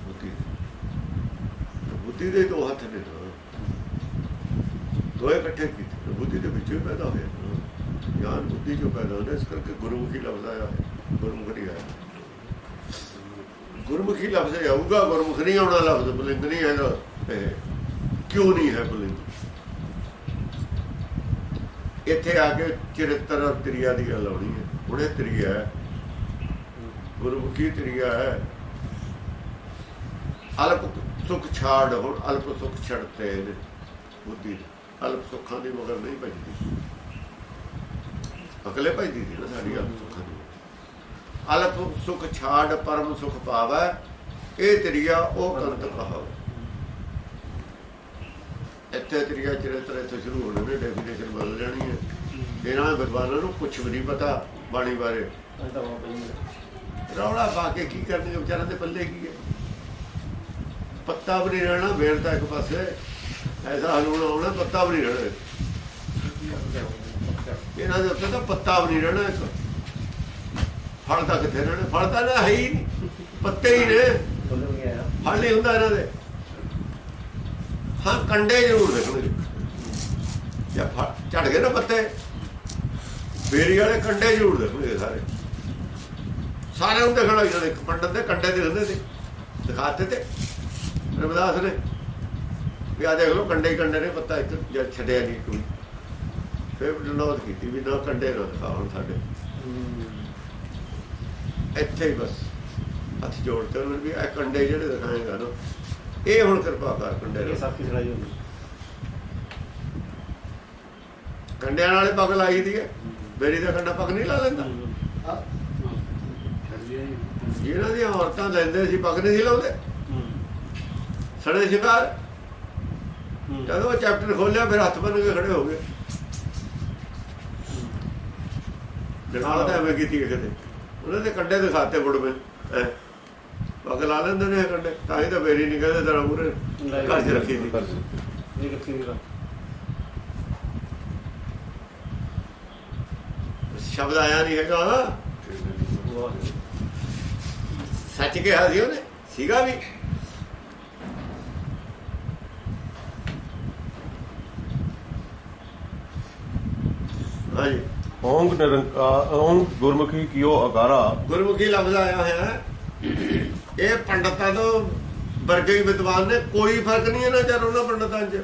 ਬੁੱਧੀ ਤੇ ਬੁੱਧੀ ਦੇ ਦੋ ਹੱਥ ਨੇ ਨਾ। ਦੋਏ ਇਕੱਠੇ ਕੀਤੇ ਬੁੱਧੀ ਦੇ ਵਿੱਚੋਂ ਹੀ ਪੈਦਾ ਹੋਇਆ ਨਾ। ਗਿਆਨ ਬੁੱਧੀ ਚੋਂ ਪੈਦਾ ਹੁੰਦਾ ਇਸ ਕਰਕੇ ਗੁਰਮੁਖੀ ਲਫ਼ਜ਼ ਆਇਆ ਹੈ। ਗੁਰਮੁਖੀ ਆਇਆ ਗੁਰਮੁਖੀ ਲਫ਼ਜ਼ ਆਊਗਾ ਗੁਰਮੁਖ ਨਹੀਂ ਆਉਣਾ ਲਫ਼ਜ਼ ਬੁਲਿੰਦ ਨਹੀਂ ਹੈਗਾ ਕਿਉਂ ਨਹੀਂ ਹੈ ਬੁਲਿੰਦ ਇੱਥੇ ਆ ਕੇ ਚਰਿੱਤਰ ਔਰ ਤ੍ਰਿਆ ਦੀ ਗੱਲ ਆਉਣੀ ਹੈ ਉਹਨੇ ਤ੍ਰਿਆ ਗੁਰਮੁਖੀ ਤ੍ਰਿਆ ਹੈ। ਅਲਪ ਸੁਖ ਛਾੜ ਹੁਣ, ਅਲਪ ਸੁਖ ਛੜਤੇ ਨੇ ਬੁੱਧੀ ਅਲਪ ਸੁੱਖਾਂ ਦੀ ਮਗਰ ਨਹੀਂ ਭਜਦੀ। ਅਕਲੇ ਭਜਦੀ ਸੀ ਸਾਡੀ ਅਲਪ ਸੁੱਖਾਂ ਦੀ ਅਲਪ ਸੁਖ ਛਾੜ, ਪਰਮ ਸੁਖ ਪਾਵੈ। ਇਹ ਤੇਰੀਆ ਉਹ ਕੰਤ ਕਹਾਵ। ਇੱਥੇ ਤੇਰੀਆ ਚਰਿੱਤਰ ਇੱਥੇ ਸ਼ੁਰੂ ਹੋਣੇ ਨੇ ਡੈਫੀਨੇਸ਼ਨ ਬਦਲ ਜਾਣੀ ਹੈ। ਇਹਨਾਂ ਵਿਦਵਾਨਾਂ ਨੂੰ ਕੁਝ ਵੀ ਨਹੀਂ ਪਤਾ। ਬਾਣੀ ਬਾਰੇ। ਰੌਲਾ ਪਾ ਕੇ ਕੀ ਕਰਨਗੇ ਵਿਚਾਰਾਂ ਦੇ ਪੱਲੇ ਕੀ ਹੈ? ਪੱਤਾ ਵੀ ਨਹੀਂ ਰਹਿਣਾ ਵੇਰ ਤਾਂ ਇੱਕ ਪਾਸੇ। ਐਸਾ ਹਲੂਣਾ ਆਉਣਾ, ਪੱਤਾ ਵੀ ਨਹੀਂ ਰਹਿਣਾ। ਇਹਨਾਂ ਦੇ ਉੱਤੇ ਤਾਂ ਪੱਤਾ ਵੀ ਨਹੀਂ ਰਹਿਣਾ ਇੱਕ। ਫਲ ਤਾਂ ਕਿੱਥੇ ਰਹਿਣਾ? ਫਲ ਤਾਂ ਨਾ ਹੈ ਹੀ ਪੱਤੇ ਹੀ ਨੇ। ਫਲ ਨਹੀਂ ਹੁੰਦਾ ਇਹਨਾਂ ਦੇ। ਹਾਂ, ਕੰਡੇ ਜ਼ਰੂਰ ਦੇਖਣਗੇ ਜਾਂ ਫਲ ਝੜ ਗਏ ਨਾ ਪੱਤੇ। ਬੇਰੀ ਵਾਲੇ ਕੰਡੇ ਜ਼ਰੂਰ ਦੇਖਣਗੇ ਸਾਰੇ। ਸਾਰਿਆਂ ਨੂੰ ਦੇਖਣਾ ਇਹਨਾਂ ਦੇ ਪੰਡਤ ਦੇ ਕੰਡੇ ਦਿਖਦੇ ਸੀ ਦਿਖਾਤੇ ਤੇ। ਰਮਦਾਸ ਨੇ ਵੀ ਆ ਦੇਖ ਲਓ ਕੰਡੇ ਹੀ ਕੰਡੇ ਨੇ ਪੱਤਾ ਇੱਕ ਜਦ ਛੱਡਿਆ ਨਹੀਂ ਕੋਈ। ਫਿਰ ਨੋਟ ਕੀਤੀ ਵੀ ਨਾ ਕੰਡੇ ਦਿਖਾ ਹੁਣ ਸਾਡੇ। ਇੱਥੇ ਹੀ ਬਸ ਹੱਥ ਜੋੜ ਕੇ ਉਹਨਾਂ ਵੀ ਇਹ ਕੰਡੇ ਜਿਹੜੇ ਦਿਖਾਏਗਾ ਨਾ ਇਹ ਹੁਣ ਕਿਰਪਾ ਕਰ ਕੰਡੇ ਇਹ ਨੂੰ। ਸਾਥੀ ਲੜਾਈ ਹੁੰਦੀ ਕੰਡਿਆਂ ਨਾਲੇ ਪੱਗ ਲਾਈ ਦੀ ਹੈ। ਮੇਰੀ ਦਾ ਕੰਡਾ ਪੱਗ ਨਹੀਂ ਲਾ ਲੈਂਦਾ? ਜਿਹਨਾਂ ਦੀਆਂ ਔਰਤਾਂ ਲੈਂਦੇ ਸੀ ਪੱਗ ਨਹੀਂ ਸੀ ਲਾਉਂਦੇ? ਸੜੇ ਸ਼ਿਕਾਰ ਜਦੋਂ ਚੈਪਟਰ ਖੋਲਿਆ ਫਿਰ ਹੱਥ ਬੰਨ ਕੇ ਖੜੇ ਹੋ ਗਏ। ਦਿਖਾਉਂਦਾ ਤਾਂ ਐਵੇਂ ਕੀਤੀ ਕਿਤੇ ਉਹਨਾਂ ਦੇ ਕੰਡੇ ਦਿਖਾਤੇ ਬੁੜਵੇਂ ਪੱਗ ਲਾ ਲੈਂਦੇ ਨੇ ਕੰਡੇ ਤਾਂ ਹੀ ਤਾਂ ਬੇਰੀ ਨਹੀਂ ਕਹਿੰਦੇ ਤੇਰਾ ਮੂਰੇ ਘਰ 'ਚ ਰੱਖੀ ਸੀ। ਇਹ ਕਿੱਥੇ ਦੀ ਸ਼ਬਦ ਆਇਆ ਨਹੀਂ ਹੈਗਾ। ਸੱਚ ਕਿਹਾ ਸੀ ਉਹਨੇ ਸੀਗਾ ਵੀ। ਹਾਂਜੀ। ਓੰਗ ਨਿਰੰਕਾਰ ਓੰਗ ਗੁਰਮੁਖੀ ਕਿਉ ਅਕਾਰਾ ਗੁਰਮੁਖੀ ਲਫ਼ਜ਼ ਆਇਆ ਹੋਇਆ ਹੈ। ਇਹ ਪੰਡਤਾਂ ਤੋਂ ਵਰਗੇ ਵਿਦਵਾਨ ਨੇ ਕੋਈ ਫ਼ਰਕ ਨਹੀਂ ਇਹਨਾਂ ਚਾਰ ਉਹਨਾਂ ਪੰਡਤਾਂ 'ਚ।